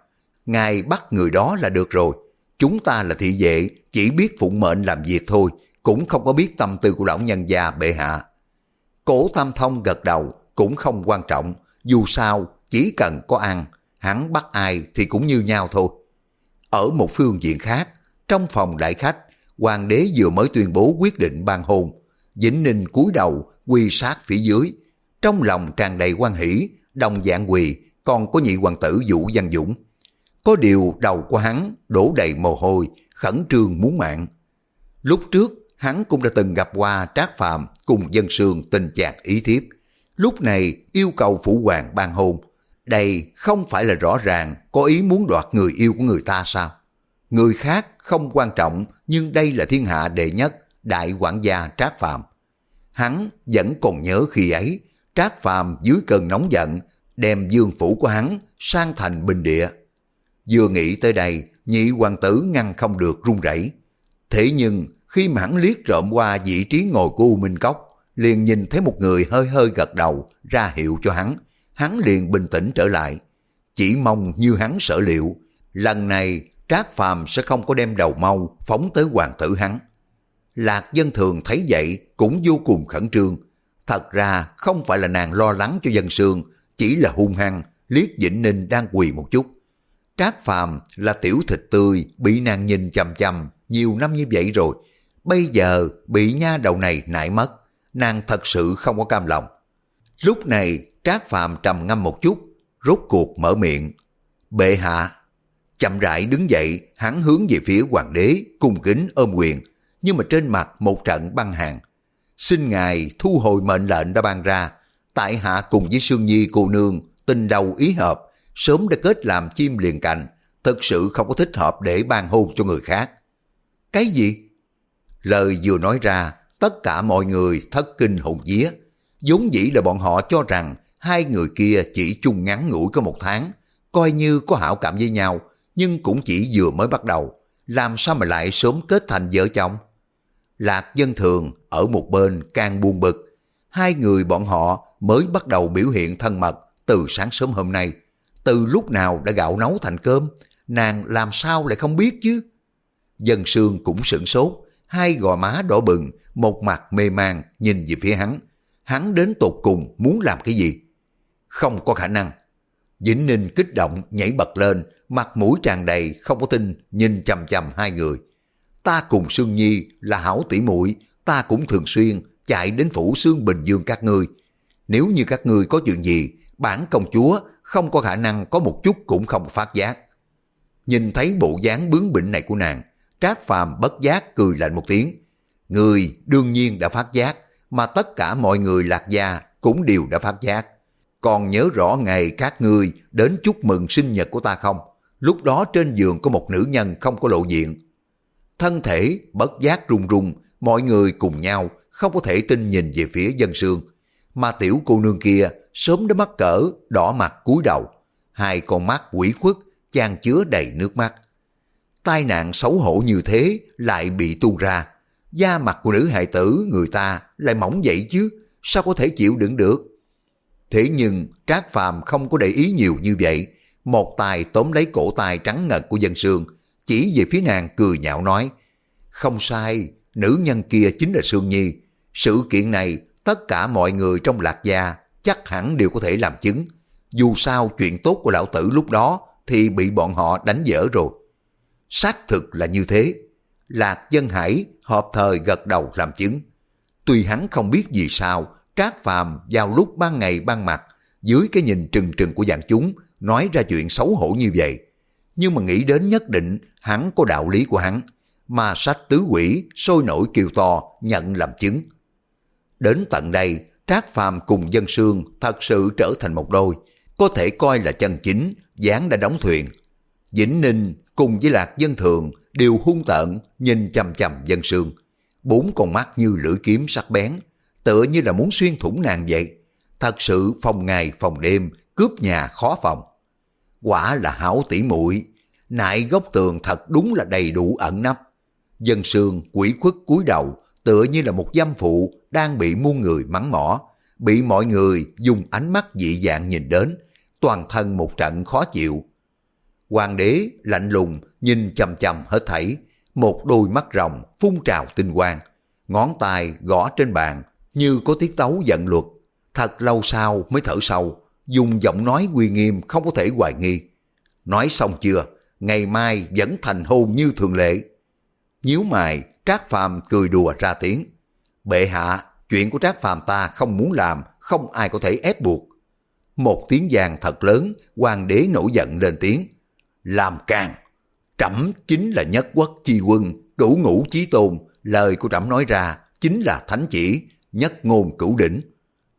Ngài bắt người đó là được rồi. Chúng ta là thị vệ, chỉ biết phụng mệnh làm việc thôi, cũng không có biết tâm tư của lão nhân già bệ hạ. Cổ Tam Thông gật đầu, cũng không quan trọng, dù sao chỉ cần có ăn, hắn bắt ai thì cũng như nhau thôi. Ở một phương diện khác, trong phòng đại khách, hoàng đế vừa mới tuyên bố quyết định ban hôn. Vĩnh Ninh cúi đầu, quy sát phía dưới. Trong lòng tràn đầy quan hỷ, đồng dạng quỳ, còn có nhị hoàng tử Vũ Văn Dũng. Có điều đầu của hắn đổ đầy mồ hôi, khẩn trương muốn mạng. Lúc trước, hắn cũng đã từng gặp qua Trác Phạm cùng dân sương tình trạng ý thiếp. Lúc này yêu cầu phụ hoàng ban hôn. Đây không phải là rõ ràng có ý muốn đoạt người yêu của người ta sao? Người khác không quan trọng nhưng đây là thiên hạ đệ nhất, đại quản gia Trác Phạm. Hắn vẫn còn nhớ khi ấy, Trác Phàm dưới cơn nóng giận, đem dương phủ của hắn sang thành bình địa. Vừa nghĩ tới đây, nhị hoàng tử ngăn không được run rẩy. Thế nhưng, khi mà hắn liếc trộm qua vị trí ngồi của U Minh Cốc, liền nhìn thấy một người hơi hơi gật đầu, ra hiệu cho hắn. Hắn liền bình tĩnh trở lại. Chỉ mong như hắn sở liệu, lần này Trác Phàm sẽ không có đem đầu mau phóng tới hoàng tử hắn. Lạc dân thường thấy vậy cũng vô cùng khẩn trương, Thật ra không phải là nàng lo lắng cho dân sương, chỉ là hung hăng, liếc Vĩnh Ninh đang quỳ một chút. Trác Phàm là tiểu thịt tươi, bị nàng nhìn chằm chằm nhiều năm như vậy rồi. Bây giờ bị nha đầu này nại mất, nàng thật sự không có cam lòng. Lúc này Trác Phàm trầm ngâm một chút, rốt cuộc mở miệng. Bệ hạ, chậm rãi đứng dậy, hắn hướng về phía hoàng đế, cung kính ôm quyền, nhưng mà trên mặt một trận băng hàng xin ngài thu hồi mệnh lệnh đã ban ra. Tại hạ cùng với Sương Nhi cô nương tình đầu ý hợp, sớm đã kết làm chim liền cành, thật sự không có thích hợp để ban hôn cho người khác. Cái gì? Lời vừa nói ra, tất cả mọi người thất kinh hồn vía. vốn dĩ là bọn họ cho rằng hai người kia chỉ chung ngắn ngủi có một tháng, coi như có hảo cảm với nhau, nhưng cũng chỉ vừa mới bắt đầu. Làm sao mà lại sớm kết thành vợ chồng? Lạc dân thường ở một bên càng buồn bực. Hai người bọn họ mới bắt đầu biểu hiện thân mật từ sáng sớm hôm nay. Từ lúc nào đã gạo nấu thành cơm, nàng làm sao lại không biết chứ? Dân sương cũng sửng sốt, hai gò má đỏ bừng, một mặt mê man nhìn về phía hắn. Hắn đến tột cùng muốn làm cái gì? Không có khả năng. Vĩnh Ninh kích động nhảy bật lên, mặt mũi tràn đầy không có tin, nhìn chầm chầm hai người. Ta cùng Sương Nhi là hảo tỷ muội, ta cũng thường xuyên chạy đến phủ Sương Bình Dương các ngươi. Nếu như các ngươi có chuyện gì, bản công chúa không có khả năng có một chút cũng không phát giác. Nhìn thấy bộ dáng bướng bỉnh này của nàng, Trác Phàm bất giác cười lạnh một tiếng. Người đương nhiên đã phát giác, mà tất cả mọi người lạc gia cũng đều đã phát giác. Còn nhớ rõ ngày các ngươi đến chúc mừng sinh nhật của ta không? Lúc đó trên giường có một nữ nhân không có lộ diện. Thân thể bất giác run run, mọi người cùng nhau không có thể tin nhìn về phía dân sương. Mà tiểu cô nương kia sớm đã mắc cỡ, đỏ mặt cúi đầu. Hai con mắt quỷ khuất, chan chứa đầy nước mắt. Tai nạn xấu hổ như thế lại bị tuôn ra. Da mặt của nữ hài tử người ta lại mỏng vậy chứ, sao có thể chịu đựng được? Thế nhưng Trác Phàm không có để ý nhiều như vậy, một tay tóm lấy cổ tay trắng ngật của dân sương, chỉ về phía nàng cười nhạo nói, không sai, nữ nhân kia chính là Sương Nhi. Sự kiện này tất cả mọi người trong lạc gia chắc hẳn đều có thể làm chứng. Dù sao chuyện tốt của lão tử lúc đó thì bị bọn họ đánh dở rồi. Xác thực là như thế. Lạc dân hải hợp thời gật đầu làm chứng. Tuy hắn không biết vì sao, Trác Phàm vào lúc ban ngày ban mặt, dưới cái nhìn trừng trừng của dạng chúng, nói ra chuyện xấu hổ như vậy. Nhưng mà nghĩ đến nhất định hắn có đạo lý của hắn, mà sách tứ quỷ sôi nổi kiều to nhận làm chứng. Đến tận đây, Trác Phàm cùng dân sương thật sự trở thành một đôi, có thể coi là chân chính, dáng đã đóng thuyền. Vĩnh Ninh cùng với Lạc Dân Thường đều hung tợn nhìn chằm chằm dân sương. Bốn con mắt như lưỡi kiếm sắc bén, tựa như là muốn xuyên thủng nàng vậy. Thật sự phòng ngày phòng đêm, cướp nhà khó phòng. Quả là hảo tỉ muội nại góc tường thật đúng là đầy đủ ẩn nấp. Dân sương quỷ khuất cúi đầu, tựa như là một dâm phụ đang bị muôn người mắng mỏ, bị mọi người dùng ánh mắt dị dạng nhìn đến, toàn thân một trận khó chịu. Hoàng đế lạnh lùng nhìn chằm chằm hết thảy, một đôi mắt rồng phun trào tinh quang, ngón tay gõ trên bàn như có tiết tấu giận luật. Thật lâu sau mới thở sâu, dùng giọng nói uy nghiêm không có thể hoài nghi. Nói xong chưa, ngày mai vẫn thành hôn như thường lệ. Nhíu mày, Trác Phàm cười đùa ra tiếng. Bệ hạ, chuyện của Trác Phàm ta không muốn làm, không ai có thể ép buộc. Một tiếng vàng thật lớn, hoàng đế nổi giận lên tiếng. Làm càng, trẫm chính là nhất quốc chi quân, cửu ngũ chí tôn, lời của trẫm nói ra chính là thánh chỉ, nhất ngôn cửu đỉnh.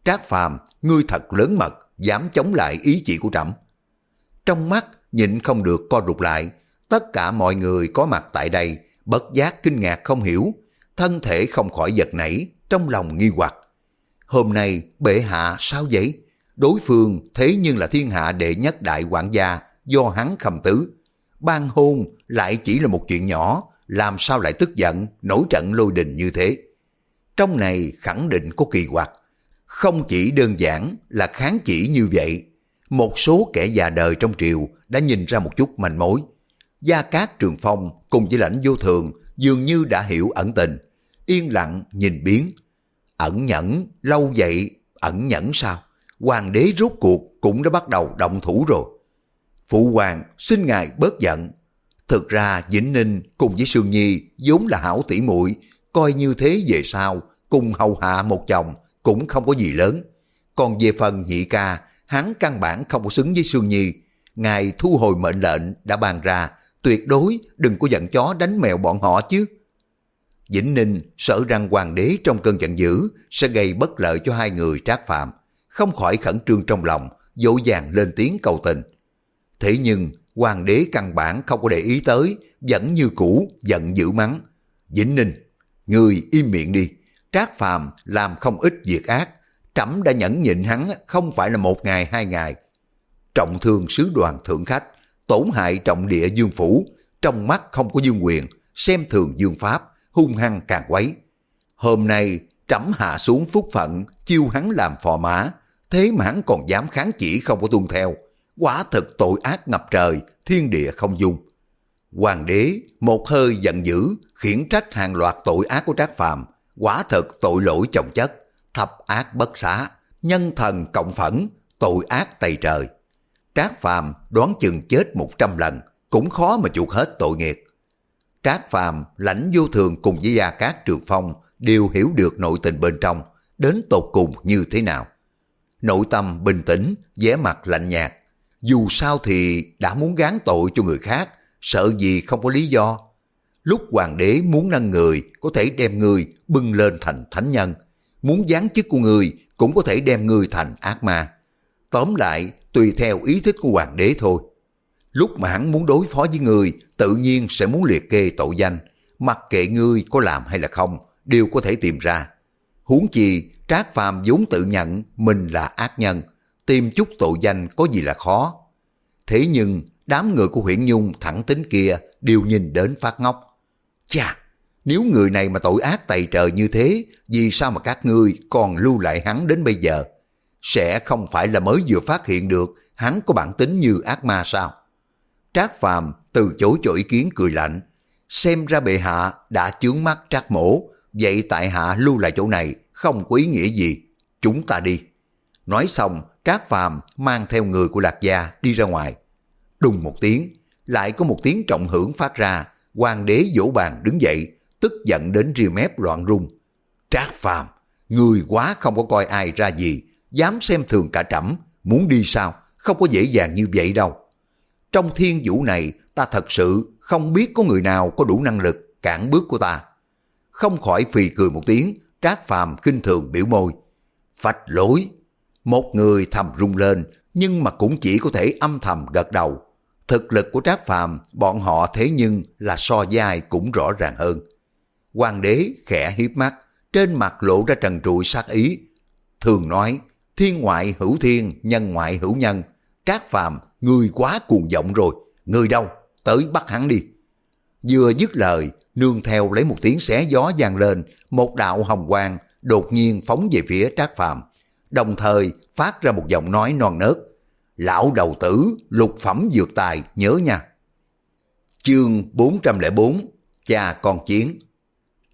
Trác Phàm, ngươi thật lớn mật, dám chống lại ý chỉ của trẫm. Trong mắt nhịn không được co rụt lại, tất cả mọi người có mặt tại đây bất giác kinh ngạc không hiểu, thân thể không khỏi giật nảy, trong lòng nghi hoặc. Hôm nay bệ hạ sao vậy? Đối phương thế nhưng là thiên hạ đệ nhất đại quản gia do hắn khầm tứ. Ban hôn lại chỉ là một chuyện nhỏ, làm sao lại tức giận, nổi trận lôi đình như thế? Trong này khẳng định có kỳ quặc. Không chỉ đơn giản là kháng chỉ như vậy, một số kẻ già đời trong triều đã nhìn ra một chút manh mối. Gia Cát Trường Phong cùng với lãnh vô thường dường như đã hiểu ẩn tình, yên lặng nhìn biến. Ẩn nhẫn, lâu vậy, ẩn nhẫn sao? Hoàng đế rốt cuộc cũng đã bắt đầu động thủ rồi. Phụ hoàng xin ngài bớt giận. Thực ra Vĩnh Ninh cùng với Sương Nhi vốn là hảo tỷ muội coi như thế về sau, cùng hầu hạ một chồng cũng không có gì lớn. Còn về phần nhị ca, hắn căn bản không có xứng với Sương Nhi. Ngài thu hồi mệnh lệnh đã bàn ra, tuyệt đối đừng có giận chó đánh mèo bọn họ chứ. Vĩnh Ninh sợ rằng hoàng đế trong cơn giận dữ sẽ gây bất lợi cho hai người trác phạm, không khỏi khẩn trương trong lòng, dỗ dàng lên tiếng cầu tình. Thế nhưng hoàng đế căn bản không có để ý tới, vẫn như cũ giận dữ mắng. Vĩnh Ninh, người im miệng đi, trác phàm làm không ít việc ác, trẫm đã nhẫn nhịn hắn không phải là một ngày hai ngày. Trọng thương sứ đoàn thượng khách, tổn hại trọng địa dương phủ, trong mắt không có dương quyền, xem thường dương pháp, hung hăng càng quấy. Hôm nay trẫm hạ xuống phúc phận, chiêu hắn làm phò mã, thế mà hắn còn dám kháng chỉ không có tuân theo. Quả thực tội ác ngập trời, thiên địa không dung. Hoàng đế một hơi giận dữ, khiển trách hàng loạt tội ác của Trác Phàm, quả thực tội lỗi chồng chất, thập ác bất xá, nhân thần cộng phẫn, tội ác tày trời. Trác Phàm đoán chừng chết một trăm lần, cũng khó mà chuộc hết tội nghiệp. Trác Phàm lãnh vô thường cùng với Gia Cát Trường Phong đều hiểu được nội tình bên trong, đến tột cùng như thế nào. Nội tâm bình tĩnh, vẻ mặt lạnh nhạt. Dù sao thì đã muốn gán tội cho người khác, sợ gì không có lý do. Lúc hoàng đế muốn nâng người, có thể đem người bưng lên thành thánh nhân. Muốn giáng chức của người, cũng có thể đem người thành ác ma. Tóm lại, tùy theo ý thích của hoàng đế thôi. Lúc mà hắn muốn đối phó với người, tự nhiên sẽ muốn liệt kê tội danh. Mặc kệ ngươi có làm hay là không, đều có thể tìm ra. Huống chi, Trác Phàm vốn tự nhận mình là ác nhân, tìm chút tội danh có gì là khó. Thế nhưng, đám người của huyện Nhung thẳng tính kia đều nhìn đến phát ngốc. Chà, nếu người này mà tội ác tày trời như thế, vì sao mà các ngươi còn lưu lại hắn đến bây giờ? Sẽ không phải là mới vừa phát hiện được hắn có bản tính như ác ma sao? Trác Phàm từ chối cho ý kiến cười lạnh. Xem ra bệ hạ đã chướng mắt Trác Mổ, vậy tại hạ lưu lại chỗ này không có ý nghĩa gì. Chúng ta đi. Nói xong, Trác Phàm mang theo người của Lạc Gia đi ra ngoài. Đùng một tiếng, lại có một tiếng trọng hưởng phát ra, hoàng đế vỗ bàn đứng dậy, tức giận đến ria mép loạn rung. Trác Phàm, người quá không có coi ai ra gì, dám xem thường cả trẫm, muốn đi sao, không có dễ dàng như vậy đâu. Trong thiên vũ này, ta thật sự không biết có người nào có đủ năng lực cản bước của ta. Không khỏi phì cười một tiếng, trác phàm kinh thường biểu môi. Phách lối. Một người thầm rung lên, nhưng mà cũng chỉ có thể âm thầm gật đầu. Thực lực của trác phàm, bọn họ thế nhưng là so với cũng rõ ràng hơn. Hoàng đế khẽ hiếp mắt, trên mặt lộ ra trần trụi sát ý. Thường nói, thiên ngoại hữu thiên, nhân ngoại hữu nhân. Trác phàm, người quá cuồng vọng rồi. Người đâu? Tới bắt hắn đi. Vừa dứt lời, nương theo lấy một tiếng xé gió vang lên, một đạo hồng quang đột nhiên phóng về phía Trác Phàm, đồng thời phát ra một giọng nói non nớt. Lão đầu tử, lục phẩm dược tài, nhớ nha. Chương 404, cha con chiến.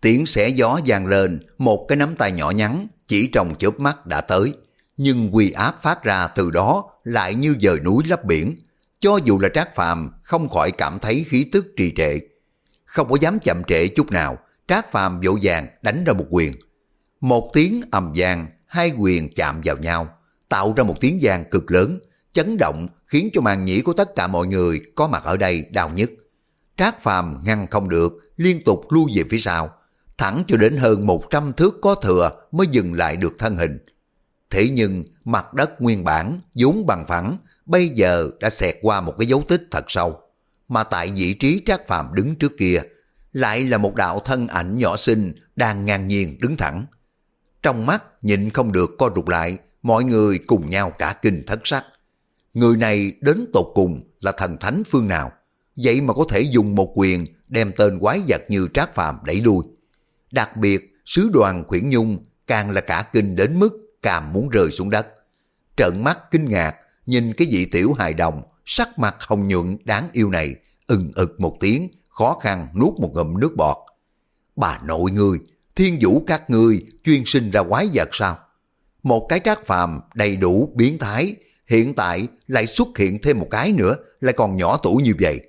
Tiếng xẻ gió vang lên, một cái nắm tay nhỏ nhắn, chỉ trong chớp mắt đã tới. Nhưng quy áp phát ra từ đó lại như dời núi lấp biển. Cho dù là Trác Phàm không khỏi cảm thấy khí tức trì trệ. Không có dám chậm trễ chút nào, Trác Phàm vỗ vàng đánh ra một quyền. Một tiếng ầm vang, hai quyền chạm vào nhau, tạo ra một tiếng vang cực lớn, chấn động khiến cho màn nhĩ của tất cả mọi người có mặt ở đây đau nhức. Trác Phàm ngăn không được, liên tục lui về phía sau, thẳng cho đến hơn 100 thước có thừa mới dừng lại được thân hình. Thế nhưng mặt đất nguyên bản vốn bằng phẳng, bây giờ đã xẹt qua một cái dấu tích thật sâu. Mà tại vị trí Trác Phàm đứng trước kia, lại là một đạo thân ảnh nhỏ xinh đang ngang nhiên đứng thẳng. Trong mắt nhịn không được co rụt lại, mọi người cùng nhau cả kinh thất sắc. Người này đến tột cùng là thần thánh phương nào, vậy mà có thể dùng một quyền đem tên quái vật như Trác Phàm đẩy lui. Đặc biệt, sứ đoàn khuyển nhung càng là cả kinh đến mức càng muốn rơi xuống đất. Trợn mắt kinh ngạc, nhìn cái vị tiểu hài đồng, sắc mặt hồng nhuận đáng yêu này, ừng ực một tiếng, khó khăn nuốt một ngụm nước bọt. Bà nội ngươi, thiên vũ các ngươi chuyên sinh ra quái vật sao? Một cái trác phàm đầy đủ biến thái, hiện tại lại xuất hiện thêm một cái nữa, lại còn nhỏ tuổi như vậy.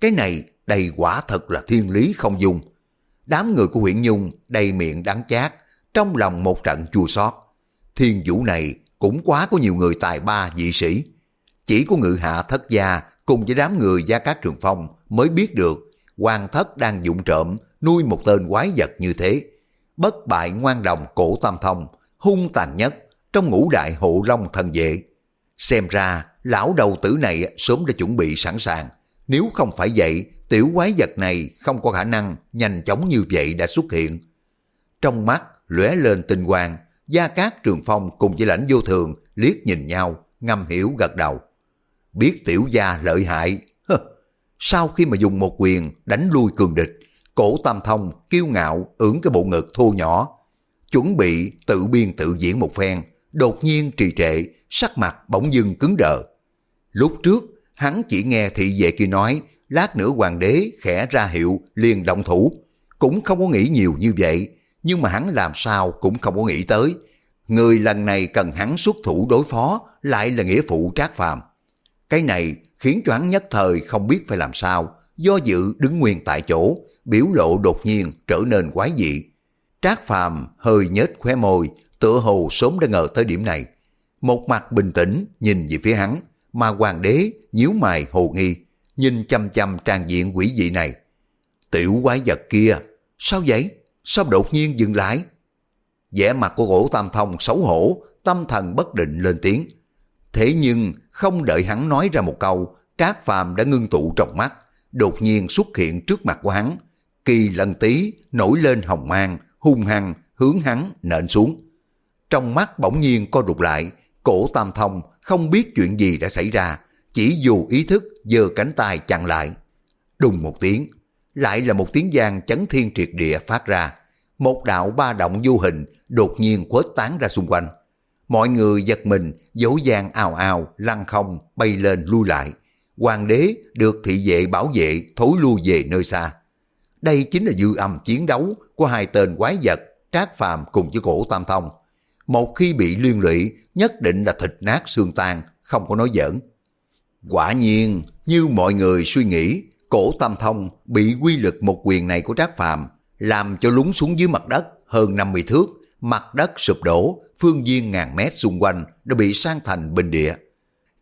Cái này đầy quả thật là thiên lý không dung. Đám người của huyện Nhung đầy miệng đắng chát, trong lòng một trận chua xót. Thiên vũ này cũng quá có nhiều người tài ba dị sĩ. Chỉ có ngự hạ thất gia cùng với đám người gia cát trường phong mới biết được hoàng thất đang dụng trộm nuôi một tên quái vật như thế. Bất bại ngoan đồng cổ tam thông, hung tàn nhất trong ngũ đại hộ long thần vệ. Xem ra lão đầu tử này sớm đã chuẩn bị sẵn sàng. Nếu không phải vậy, tiểu quái vật này không có khả năng nhanh chóng như vậy đã xuất hiện. Trong mắt lóe lên tinh quang, Gia Cát Trường Phong cùng với lãnh vô thường liếc nhìn nhau, ngâm hiểu gật đầu. Biết tiểu gia lợi hại, sau khi mà dùng một quyền đánh lui cường địch, cổ tam thông kiêu ngạo ưỡn cái bộ ngực thô nhỏ, chuẩn bị tự biên tự diễn một phen, đột nhiên trì trệ, sắc mặt bỗng dưng cứng đờ. Lúc trước, hắn chỉ nghe thị vệ kia nói, lát nữa hoàng đế khẽ ra hiệu liền động thủ, cũng không có nghĩ nhiều như vậy, nhưng mà hắn làm sao cũng không có nghĩ tới. Người lần này cần hắn xuất thủ đối phó lại là nghĩa phụ trác phàm. Cái này khiến cho hắn nhất thời không biết phải làm sao, do dự đứng nguyên tại chỗ, biểu lộ đột nhiên trở nên quái dị. Trác Phàm hơi nhếch khóe môi, tựa hồ sớm đã ngờ tới điểm này. Một mặt bình tĩnh nhìn về phía hắn, mà hoàng đế nhíu mày hồ nghi, nhìn chăm chăm trang diện quỷ dị này. Tiểu quái vật kia, sao vậy? Sao đột nhiên dừng lại? vẻ mặt của gỗ tam thông xấu hổ, tâm thần bất định lên tiếng. Thế nhưng không đợi hắn nói ra một câu, Trác Phàm đã ngưng tụ trong mắt, đột nhiên xuất hiện trước mặt của hắn. Kỳ lần tí nổi lên hồng mang, hung hăng hướng hắn nện xuống. Trong mắt bỗng nhiên co rụt lại, cổ tam thông không biết chuyện gì đã xảy ra, chỉ dù ý thức giơ cánh tay chặn lại. Đùng một tiếng, lại là một tiếng giang chấn thiên triệt địa phát ra. Một đạo ba động vô hình đột nhiên quét tán ra xung quanh. Mọi người giật mình, dỗ dàng ào ào, lăn không, bay lên lui lại. Hoàng đế được thị vệ bảo vệ thối lui về nơi xa. Đây chính là dư âm chiến đấu của hai tên quái vật Trác Phàm cùng với cổ Tam Thông. Một khi bị liên lụy, nhất định là thịt nát xương tan, không có nói giỡn. Quả nhiên, như mọi người suy nghĩ, cổ Tam Thông bị quy lực một quyền này của Trác Phàm làm cho lún xuống dưới mặt đất hơn 50 thước, mặt đất sụp đổ, phương viên ngàn mét xung quanh đã bị sang thành bình địa.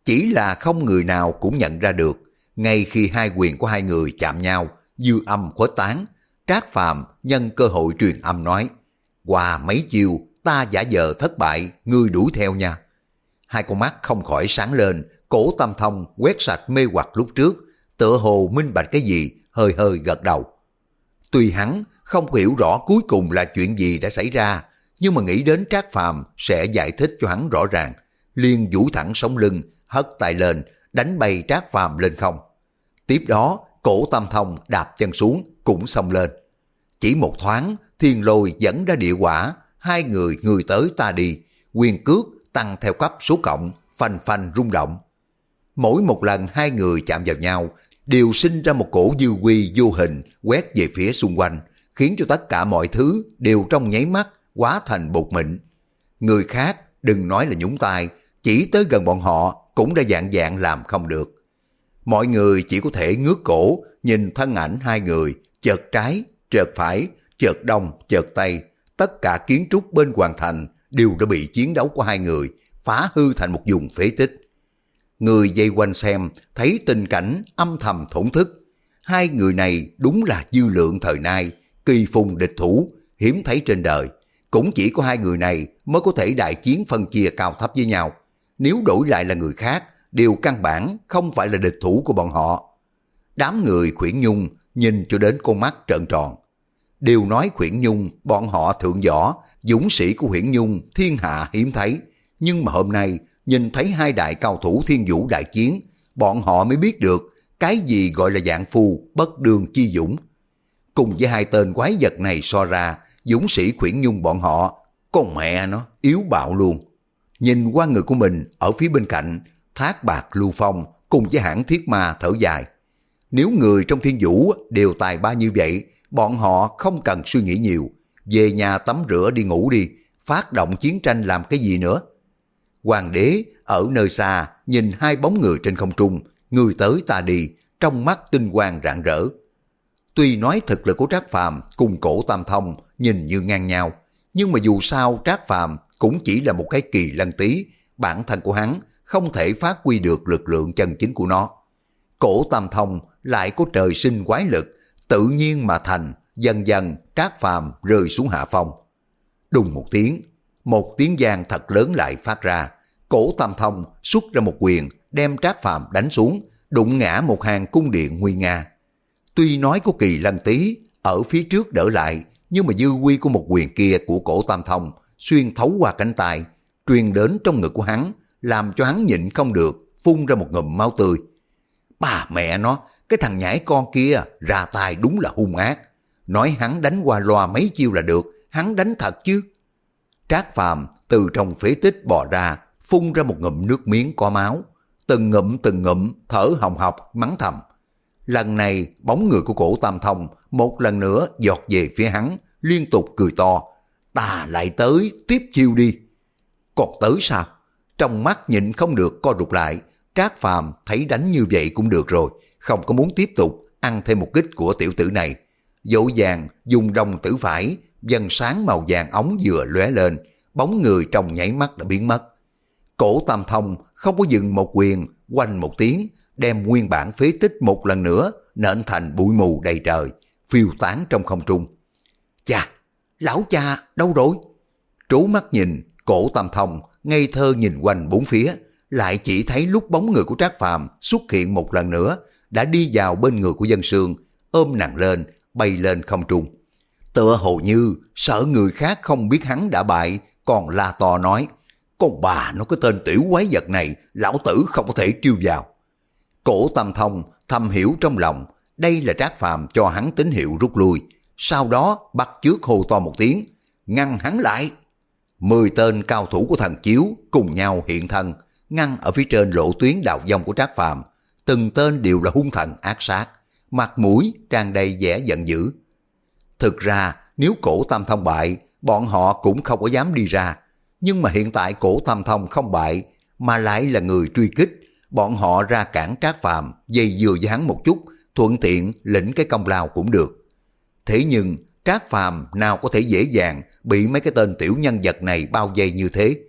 Chỉ là không người nào cũng nhận ra được, ngay khi hai quyền của hai người chạm nhau, dư âm khuếch tán, Trác Phàm nhân cơ hội truyền âm nói, qua mấy chiêu ta giả vờ thất bại, ngươi đuổi theo nha. Hai con mắt không khỏi sáng lên, cổ tâm thông quét sạch mê hoặc lúc trước, tựa hồ minh bạch cái gì, hơi hơi gật đầu. Tuy hắn không hiểu rõ cuối cùng là chuyện gì đã xảy ra, nhưng mà nghĩ đến Trác Phàm sẽ giải thích cho hắn rõ ràng, liền vũ thẳng sống lưng, hất tay lên, đánh bay Trác Phàm lên không. Tiếp đó, cổ tam thông đạp chân xuống, cũng xông lên. Chỉ một thoáng, thiên lôi dẫn ra địa quả, hai người người tới ta đi, quyền cước tăng theo cấp số cộng, phanh phanh rung động. Mỗi một lần hai người chạm vào nhau, đều sinh ra một cổ dư quy vô hình quét về phía xung quanh, khiến cho tất cả mọi thứ đều trong nháy mắt quá thành bột mịn. Người khác đừng nói là nhúng tay, chỉ tới gần bọn họ cũng đã dạng dạng làm không được. Mọi người chỉ có thể ngước cổ nhìn thân ảnh hai người, chợt trái, chợt phải, chợt đông, chợt tây. Tất cả kiến trúc bên hoàng thành đều đã bị chiến đấu của hai người phá hư thành một vùng phế tích. Người dây quanh xem thấy tình cảnh âm thầm thổn thức. Hai người này đúng là dư lượng thời nay, kỳ phùng địch thủ, hiếm thấy trên đời. Cũng chỉ có hai người này mới có thể đại chiến phân chia cao thấp với nhau. Nếu đổi lại là người khác, đều căn bản không phải là địch thủ của bọn họ. Đám người khuyển nhung nhìn cho đến con mắt trợn tròn. Đều nói khuyển nhung bọn họ thượng võ, dũng sĩ của khuyển nhung thiên hạ hiếm thấy. Nhưng mà hôm nay nhìn thấy hai đại cao thủ thiên vũ đại chiến, bọn họ mới biết được cái gì gọi là dạng phù bất đường chi dũng. Cùng với hai tên quái vật này so ra, dũng sĩ khuyển nhung bọn họ, con mẹ nó, yếu bạo luôn. Nhìn qua người của mình ở phía bên cạnh, thác bạc lưu phong cùng với hãng thiết ma thở dài. Nếu người trong thiên vũ đều tài ba như vậy, bọn họ không cần suy nghĩ nhiều. Về nhà tắm rửa đi ngủ đi, phát động chiến tranh làm cái gì nữa. Hoàng đế ở nơi xa nhìn hai bóng người trên không trung, người tới ta đi, trong mắt tinh quang rạng rỡ. Tuy nói thực lực của Trác Phàm cùng cổ Tam Thông nhìn như ngang nhau, nhưng mà dù sao Trác Phàm cũng chỉ là một cái kỳ lân tí, bản thân của hắn không thể phát huy được lực lượng chân chính của nó. Cổ Tam Thông lại có trời sinh quái lực, tự nhiên mà thành, dần dần Trác Phàm rơi xuống hạ phong. Đùng một tiếng, một tiếng giang thật lớn lại phát ra, cổ Tam Thông xuất ra một quyền đem Trác Phàm đánh xuống, đụng ngã một hàng cung điện nguy nga. Tuy nói có kỳ lân tí ở phía trước đỡ lại, nhưng mà dư quy của một quyền kia của cổ Tam Thông xuyên thấu qua cánh tay, truyền đến trong ngực của hắn, làm cho hắn nhịn không được, phun ra một ngụm máu tươi. Bà mẹ nó, cái thằng nhãi con kia ra tay đúng là hung ác. Nói hắn đánh qua loa mấy chiêu là được, hắn đánh thật chứ. Trác Phàm từ trong phế tích bò ra, phun ra một ngụm nước miếng có máu. Từng ngụm từng ngụm thở hồng hộc mắng thầm. Lần này bóng người của cổ Tam Thông một lần nữa giọt về phía hắn, liên tục cười to. Ta lại tới, tiếp chiêu đi. Còn tới sao? Trong mắt nhịn không được co rụt lại, Trác Phàm thấy đánh như vậy cũng được rồi, không có muốn tiếp tục ăn thêm một kích của tiểu tử này. Dỗ dàng dùng đồng tử phải, dần sáng màu vàng ống vừa lóe lên, bóng người trong nhảy mắt đã biến mất. Cổ tam thông không có dừng một quyền, quanh một tiếng, đem nguyên bản phế tích một lần nữa, nện thành bụi mù đầy trời, phiêu tán trong không trung. Chà, lão cha đâu rồi? Trú mắt nhìn, cổ tam thông, ngây thơ nhìn quanh bốn phía, lại chỉ thấy lúc bóng người của Trác Phàm xuất hiện một lần nữa, đã đi vào bên người của dân sương, ôm nàng lên, bay lên không trung. Tựa hồ như sợ người khác không biết hắn đã bại, còn la to nói, con bà nó cái tên tiểu quái vật này, lão tử không có thể triêu vào. Cổ tam thông thầm hiểu trong lòng, đây là trác phàm cho hắn tín hiệu rút lui, sau đó bắt trước hô to một tiếng, ngăn hắn lại. Mười tên cao thủ của thần chiếu cùng nhau hiện thân, ngăn ở phía trên lộ tuyến đạo dông của trác phàm, từng tên đều là hung thần ác sát, mặt mũi tràn đầy vẻ giận dữ. Thực ra, nếu cổ tam thông bại, bọn họ cũng không có dám đi ra. Nhưng mà hiện tại cổ tam thông không bại, mà lại là người truy kích. Bọn họ ra cản trác phàm, dây dừa với hắn một chút, thuận tiện lĩnh cái công lao cũng được. Thế nhưng, trác phàm nào có thể dễ dàng bị mấy cái tên tiểu nhân vật này bao vây như thế.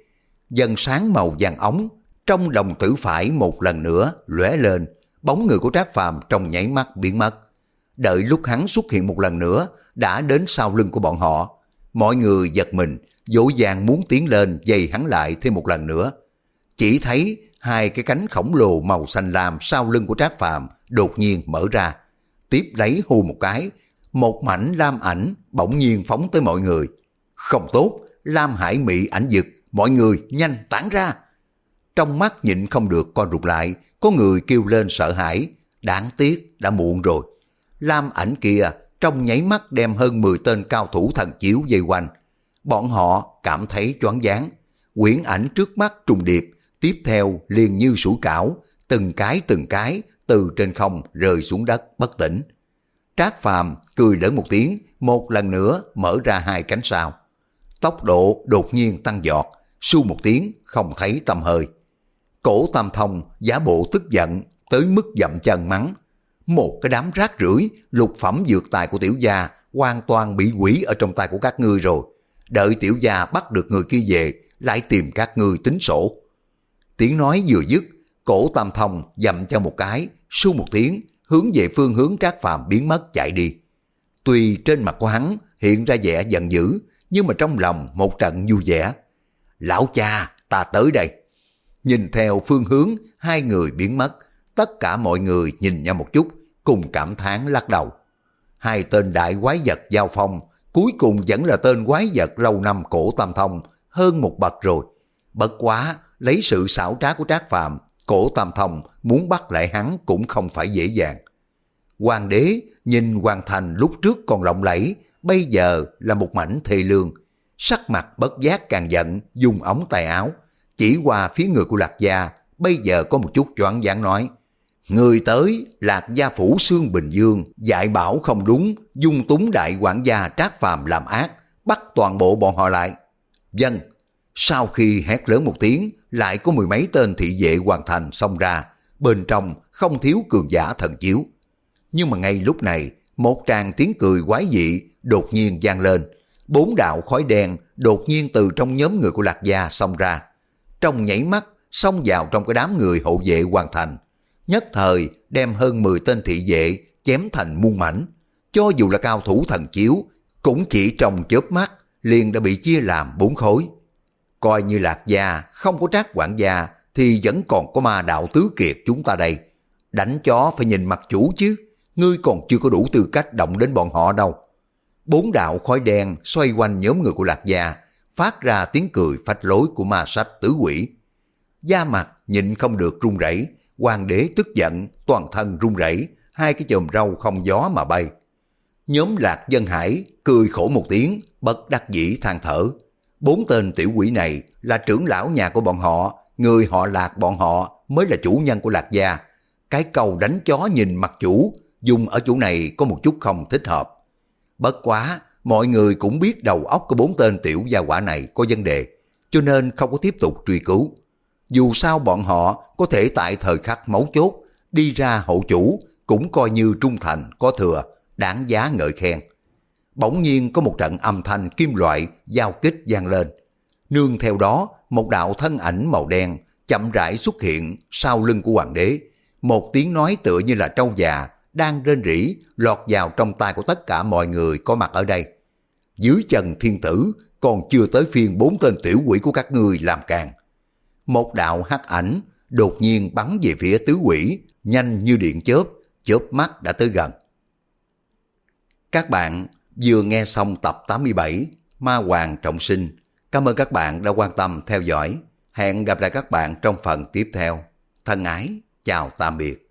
Dần sáng màu vàng ống, trong đồng tử phải một lần nữa lóe lên, bóng người của trác phàm trong nháy mắt biến mất đợi lúc hắn xuất hiện một lần nữa, đã đến sau lưng của bọn họ. Mọi người giật mình, dỗ dàng muốn tiến lên dày hắn lại thêm một lần nữa. Chỉ thấy hai cái cánh khổng lồ màu xanh lam sau lưng của Trác Phàm đột nhiên mở ra. Tiếp lấy hù một cái, một mảnh lam ảnh bỗng nhiên phóng tới mọi người. Không tốt, lam hải mị ảnh dực, mọi người nhanh tản ra. Trong mắt nhịn không được co rụt lại, có người kêu lên sợ hãi, đáng tiếc đã muộn rồi. Lam ảnh kia trong nháy mắt đem hơn 10 tên cao thủ thần chiếu dây quanh. Bọn họ cảm thấy choáng váng, quyển ảnh trước mắt trùng điệp, tiếp theo liền như sủi cảo, từng cái từng cái từ trên không rơi xuống đất bất tỉnh. Trác Phàm cười lớn một tiếng, một lần nữa mở ra hai cánh sao. Tốc độ đột nhiên tăng giọt, su một tiếng không thấy tâm hơi. Cổ Tam Thông giả bộ tức giận tới mức dậm chân mắng, một cái đám rác rưởi lục phẩm dược tài của tiểu gia hoàn toàn bị quỷ ở trong tay của các ngươi rồi. Đợi tiểu gia bắt được người kia về, lại tìm các ngươi tính sổ. Tiếng nói vừa dứt, cổ tam thông dậm cho một cái, su một tiếng, hướng về phương hướng trác phàm biến mất chạy đi. Tuy trên mặt của hắn hiện ra vẻ giận dữ, nhưng mà trong lòng một trận vui vẻ. Lão cha, ta tới đây. Nhìn theo phương hướng hai người biến mất, tất cả mọi người nhìn nhau một chút, cùng cảm thán lắc đầu. Hai tên đại quái vật giao phong, cuối cùng vẫn là tên quái vật lâu năm cổ tam thông, hơn một bậc rồi. Bất quá, lấy sự xảo trá của Trác Phàm, cổ tam thông muốn bắt lại hắn cũng không phải dễ dàng. Hoàng đế nhìn hoàng thành lúc trước còn lộng lẫy, bây giờ là một mảnh thê lương. Sắc mặt bất giác càng giận, dùng ống tay áo. Chỉ qua phía người của Lạc Gia, bây giờ có một chút choáng váng nói. Người tới lạc gia phủ xương Bình Dương dạy bảo không đúng, dung túng đại quản gia trác phàm làm ác, bắt toàn bộ bọn họ lại. Dân, sau khi hét lớn một tiếng, lại có mười mấy tên thị vệ hoàn thành xông ra, bên trong không thiếu cường giả thần chiếu. Nhưng mà ngay lúc này, một tràng tiếng cười quái dị đột nhiên vang lên. Bốn đạo khói đen đột nhiên từ trong nhóm người của Lạc Gia xông ra. Trong nhảy mắt, xông vào trong cái đám người hộ vệ hoàn thành nhất thời đem hơn 10 tên thị vệ chém thành muôn mảnh. Cho dù là cao thủ thần chiếu, cũng chỉ trong chớp mắt liền đã bị chia làm bốn khối. Coi như lạc gia không có trác quản gia thì vẫn còn có ma đạo tứ kiệt chúng ta đây. Đánh chó phải nhìn mặt chủ chứ, ngươi còn chưa có đủ tư cách động đến bọn họ đâu. Bốn đạo khói đen xoay quanh nhóm người của lạc gia, phát ra tiếng cười phách lối của ma sách tứ quỷ. Da mặt nhịn không được run rẩy hoàng đế tức giận, toàn thân run rẩy, hai cái chùm râu không gió mà bay. Nhóm lạc dân hải cười khổ một tiếng, bất đắc dĩ than thở. Bốn tên tiểu quỷ này là trưởng lão nhà của bọn họ, người họ lạc bọn họ mới là chủ nhân của lạc gia. Cái cầu đánh chó nhìn mặt chủ, dùng ở chỗ này có một chút không thích hợp. Bất quá, mọi người cũng biết đầu óc của bốn tên tiểu gia quả này có vấn đề, cho nên không có tiếp tục truy cứu. Dù sao bọn họ có thể tại thời khắc mấu chốt đi ra hậu chủ cũng coi như trung thành có thừa, đáng giá ngợi khen. Bỗng nhiên có một trận âm thanh kim loại giao kích gian lên. Nương theo đó, một đạo thân ảnh màu đen chậm rãi xuất hiện sau lưng của hoàng đế. Một tiếng nói tựa như là trâu già đang rên rỉ lọt vào trong tay của tất cả mọi người có mặt ở đây. Dưới chân thiên tử còn chưa tới phiên bốn tên tiểu quỷ của các ngươi làm càng. Một đạo hắc ảnh đột nhiên bắn về phía tứ quỷ, nhanh như điện chớp, chớp mắt đã tới gần. Các bạn vừa nghe xong tập 87 Ma Hoàng Trọng Sinh. Cảm ơn các bạn đã quan tâm theo dõi. Hẹn gặp lại các bạn trong phần tiếp theo. Thân ái, chào tạm biệt.